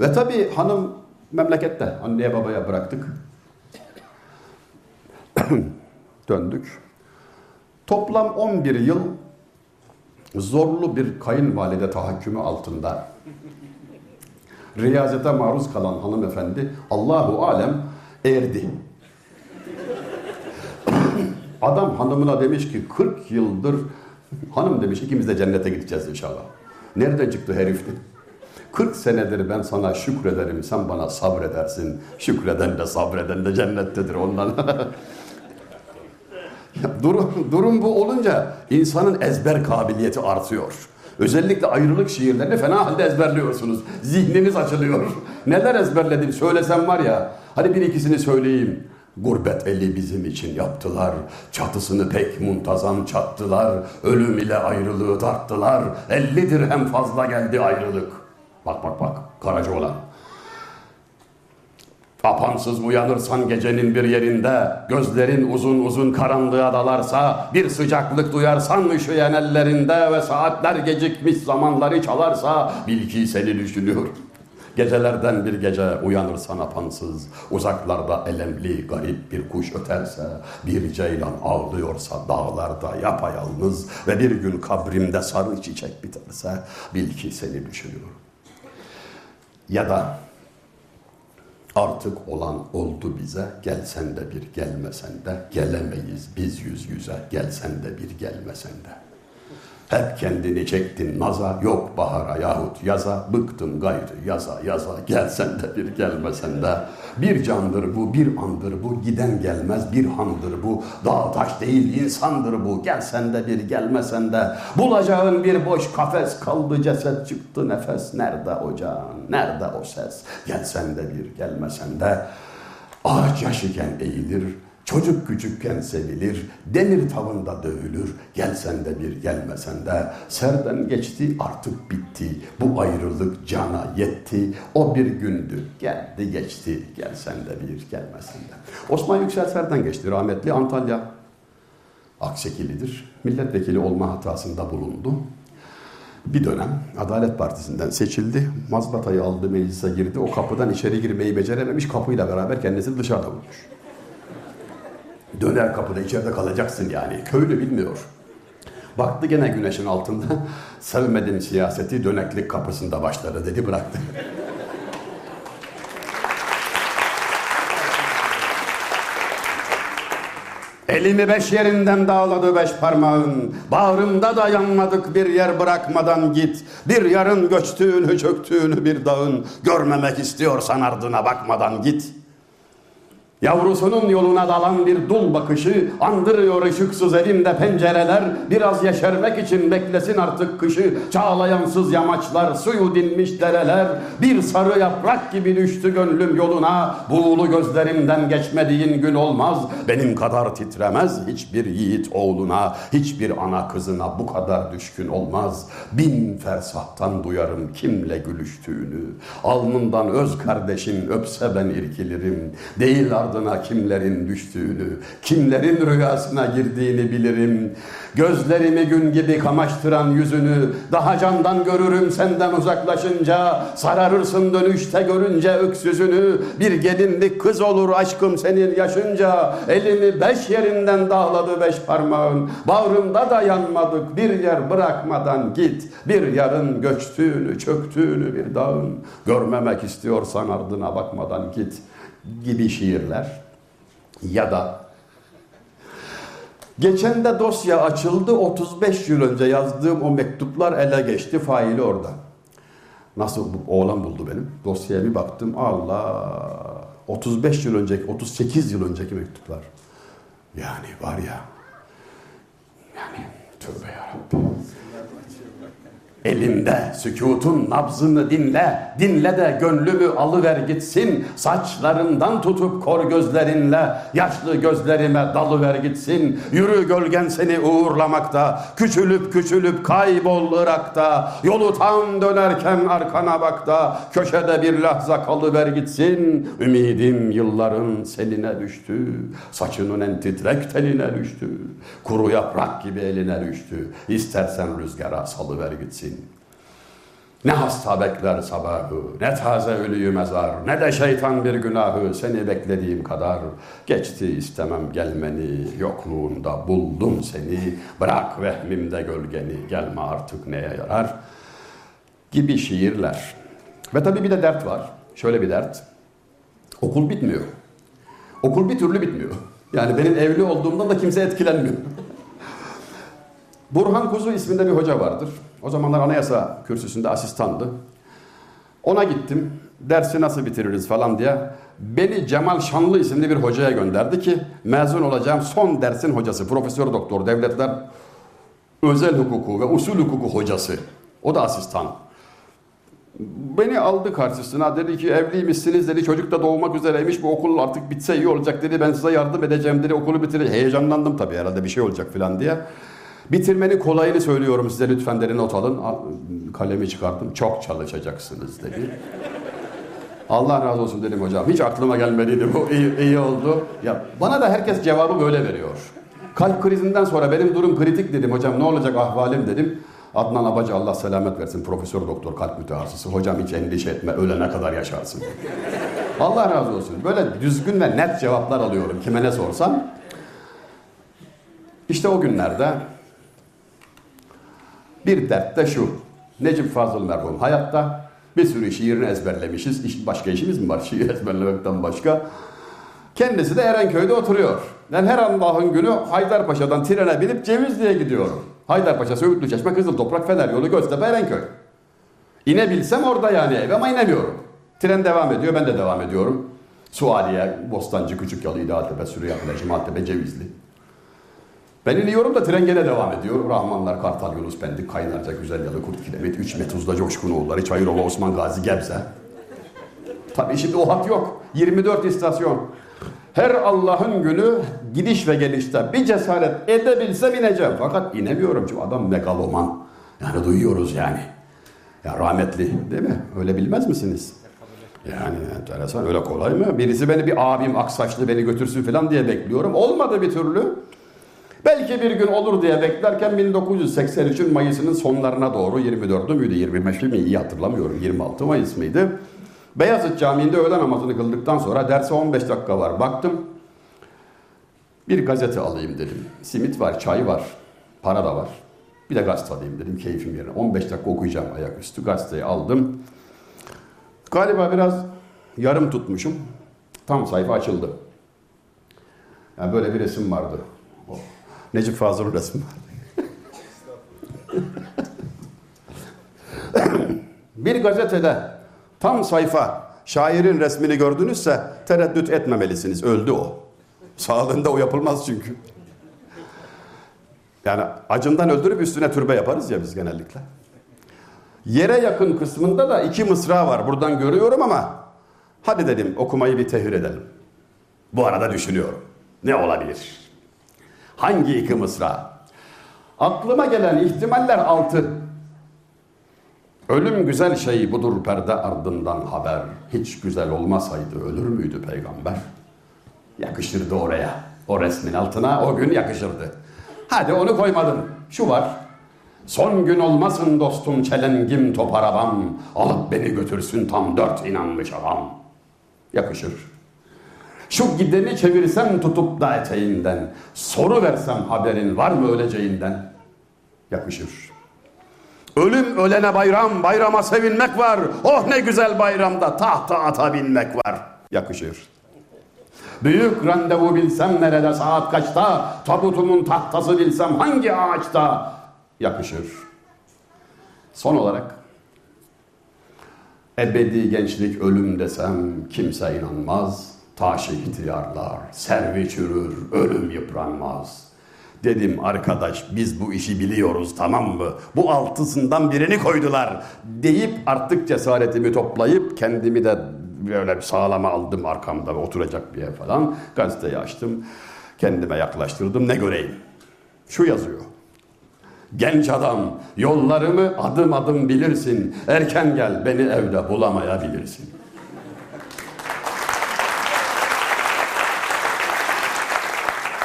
Ve tabii hanım memlekette. Anneye babaya bıraktık. Döndük. Toplam 11 yıl zorlu bir kayınvalide tahakkümü altında riyazete maruz kalan hanımefendi Allahu alem erdi. Adam hanımına demiş ki 40 yıldır hanım demiş ikimiz de cennete gideceğiz inşallah. Nereden çıktı herif? 40 senedir ben sana şükrederim sen bana sabredersin. Şükreden de sabreden de cennettedir ondan. durum, durum bu olunca insanın ezber kabiliyeti artıyor. Özellikle ayrılık şiirlerini fena halde ezberliyorsunuz. Zihniniz açılıyor. Neler ezberledim söylesem var ya. Hadi bir ikisini söyleyeyim. Gurbet eli bizim için yaptılar. Çatısını pek muntazam çattılar. Ölüm ile ayrılığı tarttılar. Elli dirhem fazla geldi ayrılık. Bak bak bak Karaca olan. Apansız uyanırsan gecenin bir yerinde, gözlerin uzun uzun karanlığa dalarsa, bir sıcaklık duyarsan üşüyen ellerinde ve saatler gecikmiş zamanları çalarsa, bil ki seni düşünüyor. Gecelerden bir gece uyanırsan apansız, uzaklarda elemli garip bir kuş öterse, bir ceylan ağlıyorsa dağlarda yapayalnız ve bir gün kabrimde sarı çiçek biterse, bil ki seni düşünüyor. Ya da Artık olan oldu bize, gelsen de bir gelmesen de, gelemeyiz biz yüz yüze, gelsen de bir gelmesen de. Hep kendini çektin naza, yok bahara yahut yaza, bıktın gayrı yaza yaza, gelsen de bir gelmesen de. Bir candır bu, bir andır bu, giden gelmez bir handır bu, dağ taş değil insandır bu, gelsen de bir gelmesen de. Bulacağın bir boş kafes, kaldı ceset çıktı nefes, nerede ocağın, nerede o ses, gelsen de bir gelmesen de. Ağaç yaş iken eğilir, Çocuk küçükken sevilir, demir tavında dövülür, gelsen de bir gelmesen de, serden geçti artık bitti, bu ayrılık cana yetti, o bir gündü, geldi geçti, gelsen de bir gelmesen de. Osman Yüksel serden geçti, rahmetli Antalya Aksekilidir, milletvekili olma hatasında bulundu. Bir dönem Adalet Partisi'nden seçildi. Mazbatayı aldı meclise girdi. O kapıdan içeri girmeyi becerememiş. Kapıyla beraber kendisini dışarıda bulmuş. Döner kapıda içeride kalacaksın yani. Köylü bilmiyor. Baktı gene güneşin altında. Sevmedim siyaseti döneklik kapısında başladı dedi bıraktı. Elimi beş yerinden dağladı beş parmağın. Bağrımda da yanmadık bir yer bırakmadan git. Bir yarın göçtüğünü çöktüğünü bir dağın. Görmemek istiyorsan ardına bakmadan git. Yavrusunun yoluna dalan bir dul bakışı andırıyor ışıksız evimde pencereler. Biraz yeşermek için beklesin artık kışı. Çağlayansız yamaçlar suyu dinmiş dereler. Bir sarı yaprak gibi düştü gönlüm yoluna. Buğulu gözlerimden geçmediğin gün olmaz. Benim kadar titremez hiçbir yiğit oğluna. Hiçbir ana kızına bu kadar düşkün olmaz. Bin fersahtan duyarım kimle gülüştüğünü. Alnından öz kardeşin öpse ben irkilirim. Değil ardına kimlerin düştüğünü, kimlerin rüyasına girdiğini bilirim. Gözlerimi gün gibi kamaştıran yüzünü, daha candan görürüm senden uzaklaşınca, sararırsın dönüşte görünce öksüzünü, bir gelinlik kız olur aşkım senin yaşınca, elimi beş yerinden dağladı beş parmağın, bağrımda da yanmadık bir yer bırakmadan git, bir yarın göçtüğünü, çöktüğünü bir dağın, görmemek istiyorsan ardına bakmadan git gibi şiirler ya da geçen de dosya açıldı 35 yıl önce yazdığım o mektuplar ele geçti faili orada. Nasıl oğlan buldu benim? Dosyaya bir baktım Allah 35 yıl önceki 38 yıl önceki mektuplar. Yani var ya yani tövbe yarabbim. Elimde sükutun nabzını dinle, dinle de gönlümü alıver gitsin. Saçlarımdan tutup kor gözlerinle, yaşlı gözlerime dalıver gitsin. Yürü gölgen seni uğurlamakta, küçülüp küçülüp kaybol Irak'ta. Yolu tam dönerken arkana bak da, köşede bir lahza kalıver gitsin. Ümidim yılların seline düştü, saçının en titrek teline düştü. Kuru yaprak gibi eline düştü, istersen rüzgara salıver gitsin. Ne hasta bekler sabahı, ne taze ölüyü mezar, ne de şeytan bir günahı seni beklediğim kadar. Geçti istemem gelmeni, yokluğunda buldum seni, bırak vehmimde gölgeni, gelme artık neye yarar? Gibi şiirler. Ve tabii bir de dert var, şöyle bir dert. Okul bitmiyor. Okul bir türlü bitmiyor. Yani benim evli olduğumdan da kimse etkilenmiyor. Burhan Kuzu isminde bir hoca vardır. O zamanlar anayasa kürsüsünde asistandı. Ona gittim. Dersi nasıl bitiririz falan diye. Beni Cemal Şanlı isimli bir hocaya gönderdi ki mezun olacağım son dersin hocası. Profesör doktor devletler özel hukuku ve usul hukuku hocası. O da asistan. Beni aldı karşısına dedi ki evliymişsiniz dedi çocuk da doğmak üzereymiş bu okul artık bitse iyi olacak dedi ben size yardım edeceğim dedi okulu bitir heyecanlandım tabii herhalde bir şey olacak falan diye. Bitirmenin kolayını söylüyorum size lütfen dedi not alın. Al- Kalemi çıkardım çok çalışacaksınız dedi. Allah razı olsun dedim hocam. Hiç aklıma gelmediydi bu. İyi, iyi oldu. Ya bana da herkes cevabı böyle veriyor. Kalp krizinden sonra benim durum kritik dedim hocam. Ne olacak ahvalim dedim. Adnan Abacı Allah selamet versin. Profesör doktor kalp mütehassısı. Hocam hiç endişe etme ölene kadar yaşarsın. Allah razı olsun. Böyle düzgün ve net cevaplar alıyorum kime ne sorsam. İşte o günlerde bir dert de şu. Necip Fazıl merhum hayatta bir sürü şiirini ezberlemişiz. İş, başka işimiz mi var şiir ezberlemekten başka? Kendisi de Erenköy'de oturuyor. Ben her Allah'ın günü Haydarpaşa'dan trene binip Cevizli'ye gidiyorum. Haydarpaşa, Söğütlü Çeşme, Kızıl Toprak, Fener Yolu, Göztepe, Erenköy. İnebilsem orada yani ev ama inemiyorum. Tren devam ediyor, ben de devam ediyorum. Suadiye, Bostancı, Küçükyalı, İdealtepe, Süreyya Plajı, Maltepe, Cevizli. Ben iniyorum da tren gene devam ediyor. Rahmanlar, Kartal, Yunus, Pendik, Kaynarca, Güzel Yalı, Kurt Kilemit, Üç Metuz'da Coşkunoğulları, Çayırova, Osman Gazi, Gebze. Tabii şimdi o hat yok. 24 istasyon. Her Allah'ın günü gidiş ve gelişte bir cesaret edebilsem ineceğim. Fakat inemiyorum çünkü adam megaloman. Yani duyuyoruz yani. Ya rahmetli değil mi? Öyle bilmez misiniz? Yani enteresan öyle kolay mı? Birisi beni bir abim aksaçlı beni götürsün falan diye bekliyorum. Olmadı bir türlü. Belki bir gün olur diye beklerken 1983'ün Mayıs'ının sonlarına doğru 24'ü müydü 25'i mi iyi hatırlamıyorum 26 Mayıs mıydı? Beyazıt Camii'nde öğle namazını kıldıktan sonra derse 15 dakika var. Baktım bir gazete alayım dedim. Simit var, çay var, para da var. Bir de gazete alayım dedim keyfim yerine. 15 dakika okuyacağım ayaküstü. Gazeteyi aldım. Galiba biraz yarım tutmuşum. Tam sayfa açıldı. Yani böyle bir resim vardı. Necip Fazıl'ın resmi vardı. bir gazetede tam sayfa şairin resmini gördünüzse tereddüt etmemelisiniz. Öldü o. Sağlığında o yapılmaz çünkü. Yani acından öldürüp üstüne türbe yaparız ya biz genellikle. Yere yakın kısmında da iki mısra var. Buradan görüyorum ama hadi dedim okumayı bir tehir edelim. Bu arada düşünüyorum. Ne olabilir? Hangi iki mısra? Aklıma gelen ihtimaller altı. Ölüm güzel şey budur perde ardından haber. Hiç güzel olmasaydı ölür müydü peygamber? Yakışırdı oraya. O resmin altına o gün yakışırdı. Hadi onu koymadım. Şu var. Son gün olmasın dostum çelengim top. Alıp beni götürsün tam dört inanmış adam. Yakışır. Şu gideni çevirsem tutup da eteğinden. Soru versem haberin var mı öleceğinden. Yakışır. Ölüm ölene bayram, bayrama sevinmek var. Oh ne güzel bayramda tahta ata binmek var. Yakışır. Büyük randevu bilsem nerede saat kaçta, tabutumun tahtası bilsem hangi ağaçta yakışır. Son olarak ebedi gençlik ölüm desem kimse inanmaz. Taşı ihtiyarlar, servi çürür, ölüm yıpranmaz. Dedim arkadaş biz bu işi biliyoruz tamam mı? Bu altısından birini koydular. Deyip artık cesaretimi toplayıp kendimi de böyle bir sağlama aldım arkamda oturacak bir yer falan. Gazeteyi açtım. Kendime yaklaştırdım ne göreyim. Şu yazıyor. Genç adam yollarımı adım adım bilirsin. Erken gel beni evde bulamayabilirsin.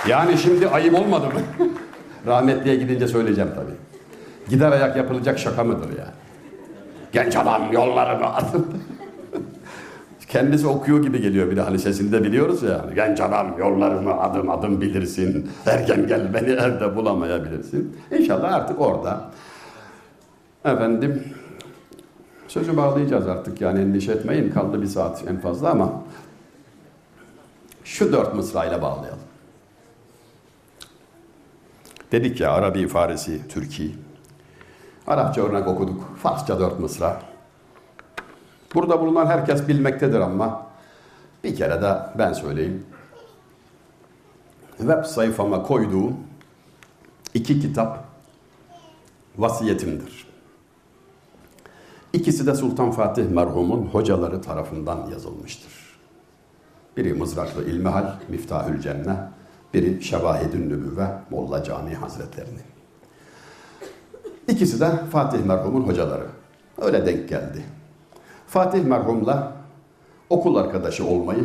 Yani şimdi ayıp olmadı mı? Rahmetliye gidince söyleyeceğim tabii. Gider ayak yapılacak şaka mıdır ya? Genç adam yollarımı adım. Kendisi okuyor gibi geliyor bir de hani sesini biliyoruz ya. Genç adam yollarımı adım adım bilirsin. Erken gel beni evde bulamayabilirsin. İnşallah artık orada. Efendim sözü bağlayacağız artık yani endişe etmeyin. Kaldı bir saat en fazla ama şu dört mısrayla bağlayalım. Dedik ya Arabi, Farisi, Türki. Arapça örnek okuduk. Farsça dört mısra. Burada bulunan herkes bilmektedir ama bir kere de ben söyleyeyim. Web sayfama koyduğum iki kitap vasiyetimdir. İkisi de Sultan Fatih merhumun hocaları tarafından yazılmıştır. Biri Mızraklı İlmihal, Miftahül Cenne, biri Şevahidün Nübüvve, Molla Camii Hazretlerinin. İkisi de Fatih merhumun hocaları. Öyle denk geldi. Fatih merhumla okul arkadaşı olmayı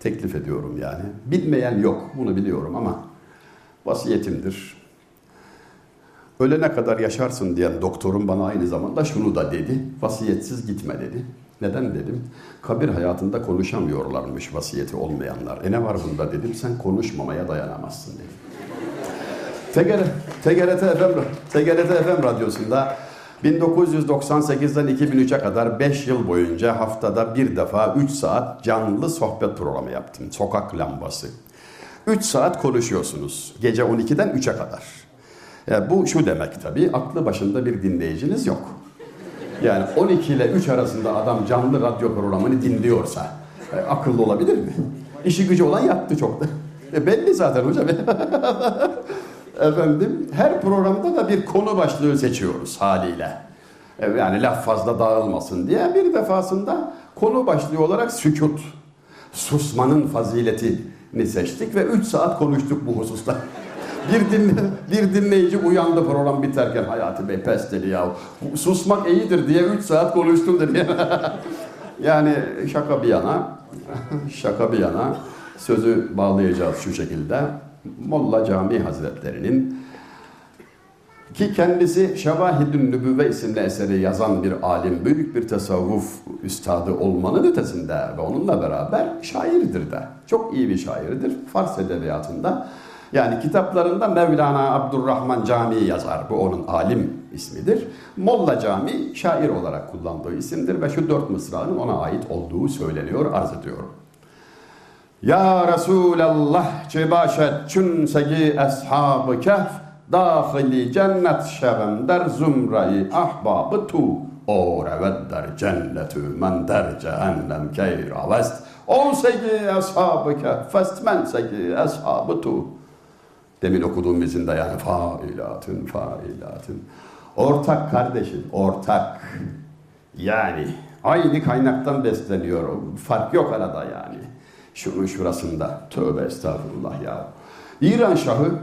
teklif ediyorum yani. Bilmeyen yok, bunu biliyorum ama vasiyetimdir. Ölene kadar yaşarsın diyen doktorum bana aynı zamanda şunu da dedi. Vasiyetsiz gitme dedi. Neden dedim? Kabir hayatında konuşamıyorlarmış vasiyeti olmayanlar. E ne var bunda dedim. Sen konuşmamaya dayanamazsın dedim. TGR, TGRT FM, TGRT FM radyosunda 1998'den 2003'e kadar 5 yıl boyunca haftada bir defa 3 saat canlı sohbet programı yaptım. Sokak lambası. 3 saat konuşuyorsunuz. Gece 12'den 3'e kadar. Yani bu şu demek tabii, aklı başında bir dinleyiciniz yok. Yani 12 ile 3 arasında adam canlı radyo programını dinliyorsa e, akıllı olabilir mi? İşi gücü olan yattı çok da. E, belli zaten hocam. Efendim her programda da bir konu başlığı seçiyoruz haliyle. E, Yani laf fazla dağılmasın diye bir defasında konu başlığı olarak sükut, susmanın faziletini seçtik ve 3 saat konuştuk bu hususta. Bir, dinle, bir dinleyici uyandı program biterken Hayati Bey pes dedi ya. Susmak iyidir diye 3 saat konuştum dedi. yani şaka bir yana, şaka bir yana sözü bağlayacağız şu şekilde. Molla Camii Hazretleri'nin ki kendisi Şevahidün Nübüvve isimli eseri yazan bir alim, büyük bir tasavvuf üstadı olmanın ötesinde ve onunla beraber şairdir de. Çok iyi bir şairdir. Fars edebiyatında. Yani kitaplarında Mevlana Abdurrahman Camii yazar. Bu onun alim ismidir. Molla Camii şair olarak kullandığı isimdir ve şu dört mısranın ona ait olduğu söyleniyor, arz ediyorum. Ya Resulallah çebaşet çün segi eshab-ı kehf dahili cennet şevem der zumrayı ahbabı tu o revet der cennetü men der cehennem keyra vest o segi eshab-ı kehf fest men segi eshab-ı tu Demin okuduğum izinde yani failatın failatın. Ortak kardeşim, ortak. Yani aynı kaynaktan besleniyor. Fark yok arada yani. Şunun şurasında. Tövbe estağfurullah ya. İran Şahı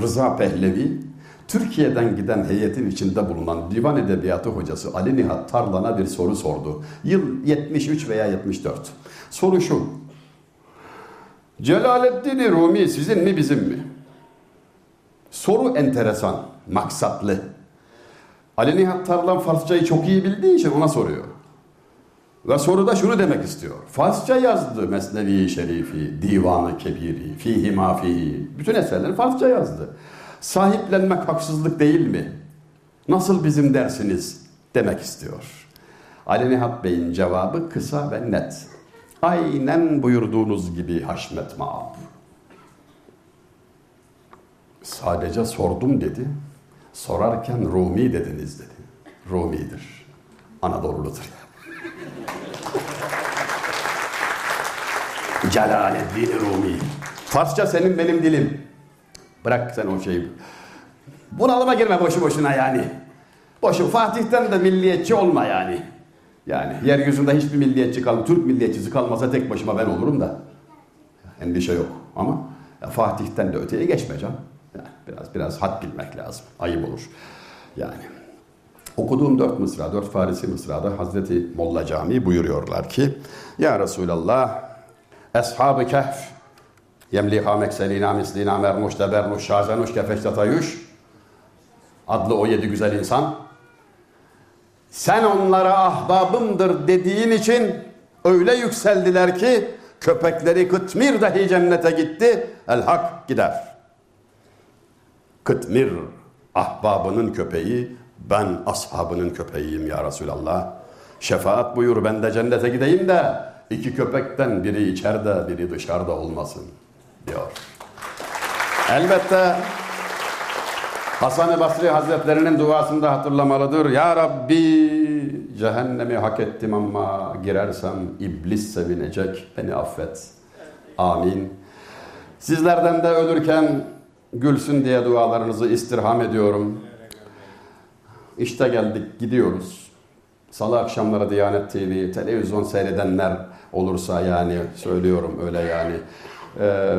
Rıza Pehlevi Türkiye'den giden heyetin içinde bulunan divan edebiyatı hocası Ali Nihat Tarlan'a bir soru sordu. Yıl 73 veya 74. Soru şu. Celaleddin Rumi sizin mi bizim mi? Soru enteresan, maksatlı. Ali Nihat Tarlan Farsçayı çok iyi bildiği için ona soruyor. Ve soruda şunu demek istiyor. Farsça yazdı Mesnevi Şerifi, Divanı Kebiri, Fihi Mafihi. Bütün eserleri Farsça yazdı. Sahiplenmek haksızlık değil mi? Nasıl bizim dersiniz demek istiyor. Ali Nihat Bey'in cevabı kısa ve net. Aynen buyurduğunuz gibi Haşmet Maab. Sadece sordum dedi. Sorarken Rumi dediniz dedi. Rumi'dir. Anadolu'ludur. Celaleddin Rumi. Farsça senin benim dilim. Bırak sen o şeyi. Bunalıma girme boşu boşuna yani. Boşu Fatih'ten de milliyetçi olma yani. Yani yeryüzünde hiçbir milliyetçi kal, Türk milliyetçisi kalmasa tek başıma ben olurum da. Endişe yok ama ya Fatih'ten de öteye geçme canım. Yani biraz biraz had bilmek lazım. Ayıp olur. Yani okuduğum dört mısra, dört Farisi mısrada Hazreti Molla Camii buyuruyorlar ki Ya Resulallah Ashab-ı Kehf Yemliha mekselina mislina mermuş debermuş şazenuş kefeştatayuş adlı o yedi güzel insan sen onlara ahbabımdır dediğin için öyle yükseldiler ki köpekleri Kıtmir dahi cennete gitti. El hak gider. Kıtmir ahbabının köpeği ben ashabının köpeğiyim ya Resulallah. Şefaat buyur ben de cennete gideyim de iki köpekten biri içeride biri dışarıda olmasın diyor. Elbette Hasan-ı Basri Hazretlerinin duasında hatırlamalıdır. Ya Rabbi cehennemi hak ettim ama girersem iblis sevinecek. Beni affet. Amin. Sizlerden de ölürken gülsün diye dualarınızı istirham ediyorum. İşte geldik gidiyoruz. Salı akşamları Diyanet TV, televizyon seyredenler olursa yani söylüyorum öyle yani. Ee,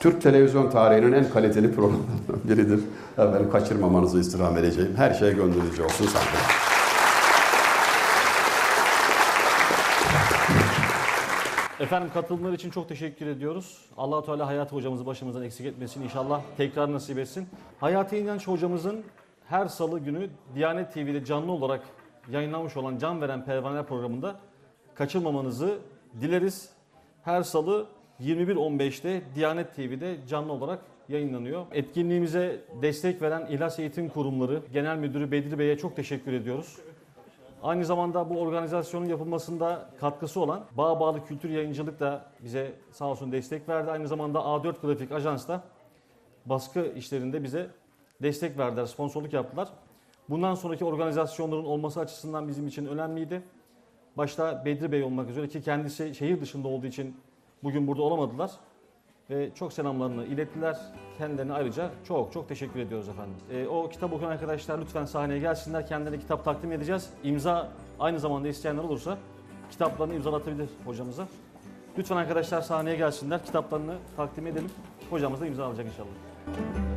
Türk televizyon tarihinin en kaliteli programlarından biridir. Ben kaçırmamanızı istirham edeceğim. Her şey gönlünüzce olsun sağ. Efendim katılımlar için çok teşekkür ediyoruz. allah Teala Hayati hocamızı başımızdan eksik etmesin. İnşallah tekrar nasip etsin. Hayati İnanç hocamızın her salı günü Diyanet TV'de canlı olarak yayınlanmış olan Can Veren Pervaneler programında kaçırmamanızı dileriz. Her salı 21.15'te Diyanet TV'de canlı olarak yayınlanıyor. Etkinliğimize destek veren İhlas Eğitim Kurumları Genel Müdürü Bedri Bey'e çok teşekkür ediyoruz. Aynı zamanda bu organizasyonun yapılmasında katkısı olan Bağ Bağlı Kültür Yayıncılık da bize sağ olsun destek verdi. Aynı zamanda A4 Grafik Ajans da baskı işlerinde bize destek verdiler, sponsorluk yaptılar. Bundan sonraki organizasyonların olması açısından bizim için önemliydi. Başta Bedri Bey olmak üzere ki kendisi şehir dışında olduğu için bugün burada olamadılar. Ve çok selamlarını ilettiler. Kendilerine ayrıca çok çok teşekkür ediyoruz efendim. Ee, o kitap okuyan arkadaşlar lütfen sahneye gelsinler. Kendilerine kitap takdim edeceğiz. İmza aynı zamanda isteyenler olursa kitaplarını imzalatabilir hocamıza. Lütfen arkadaşlar sahneye gelsinler. Kitaplarını takdim edelim. Hocamız da imza alacak inşallah.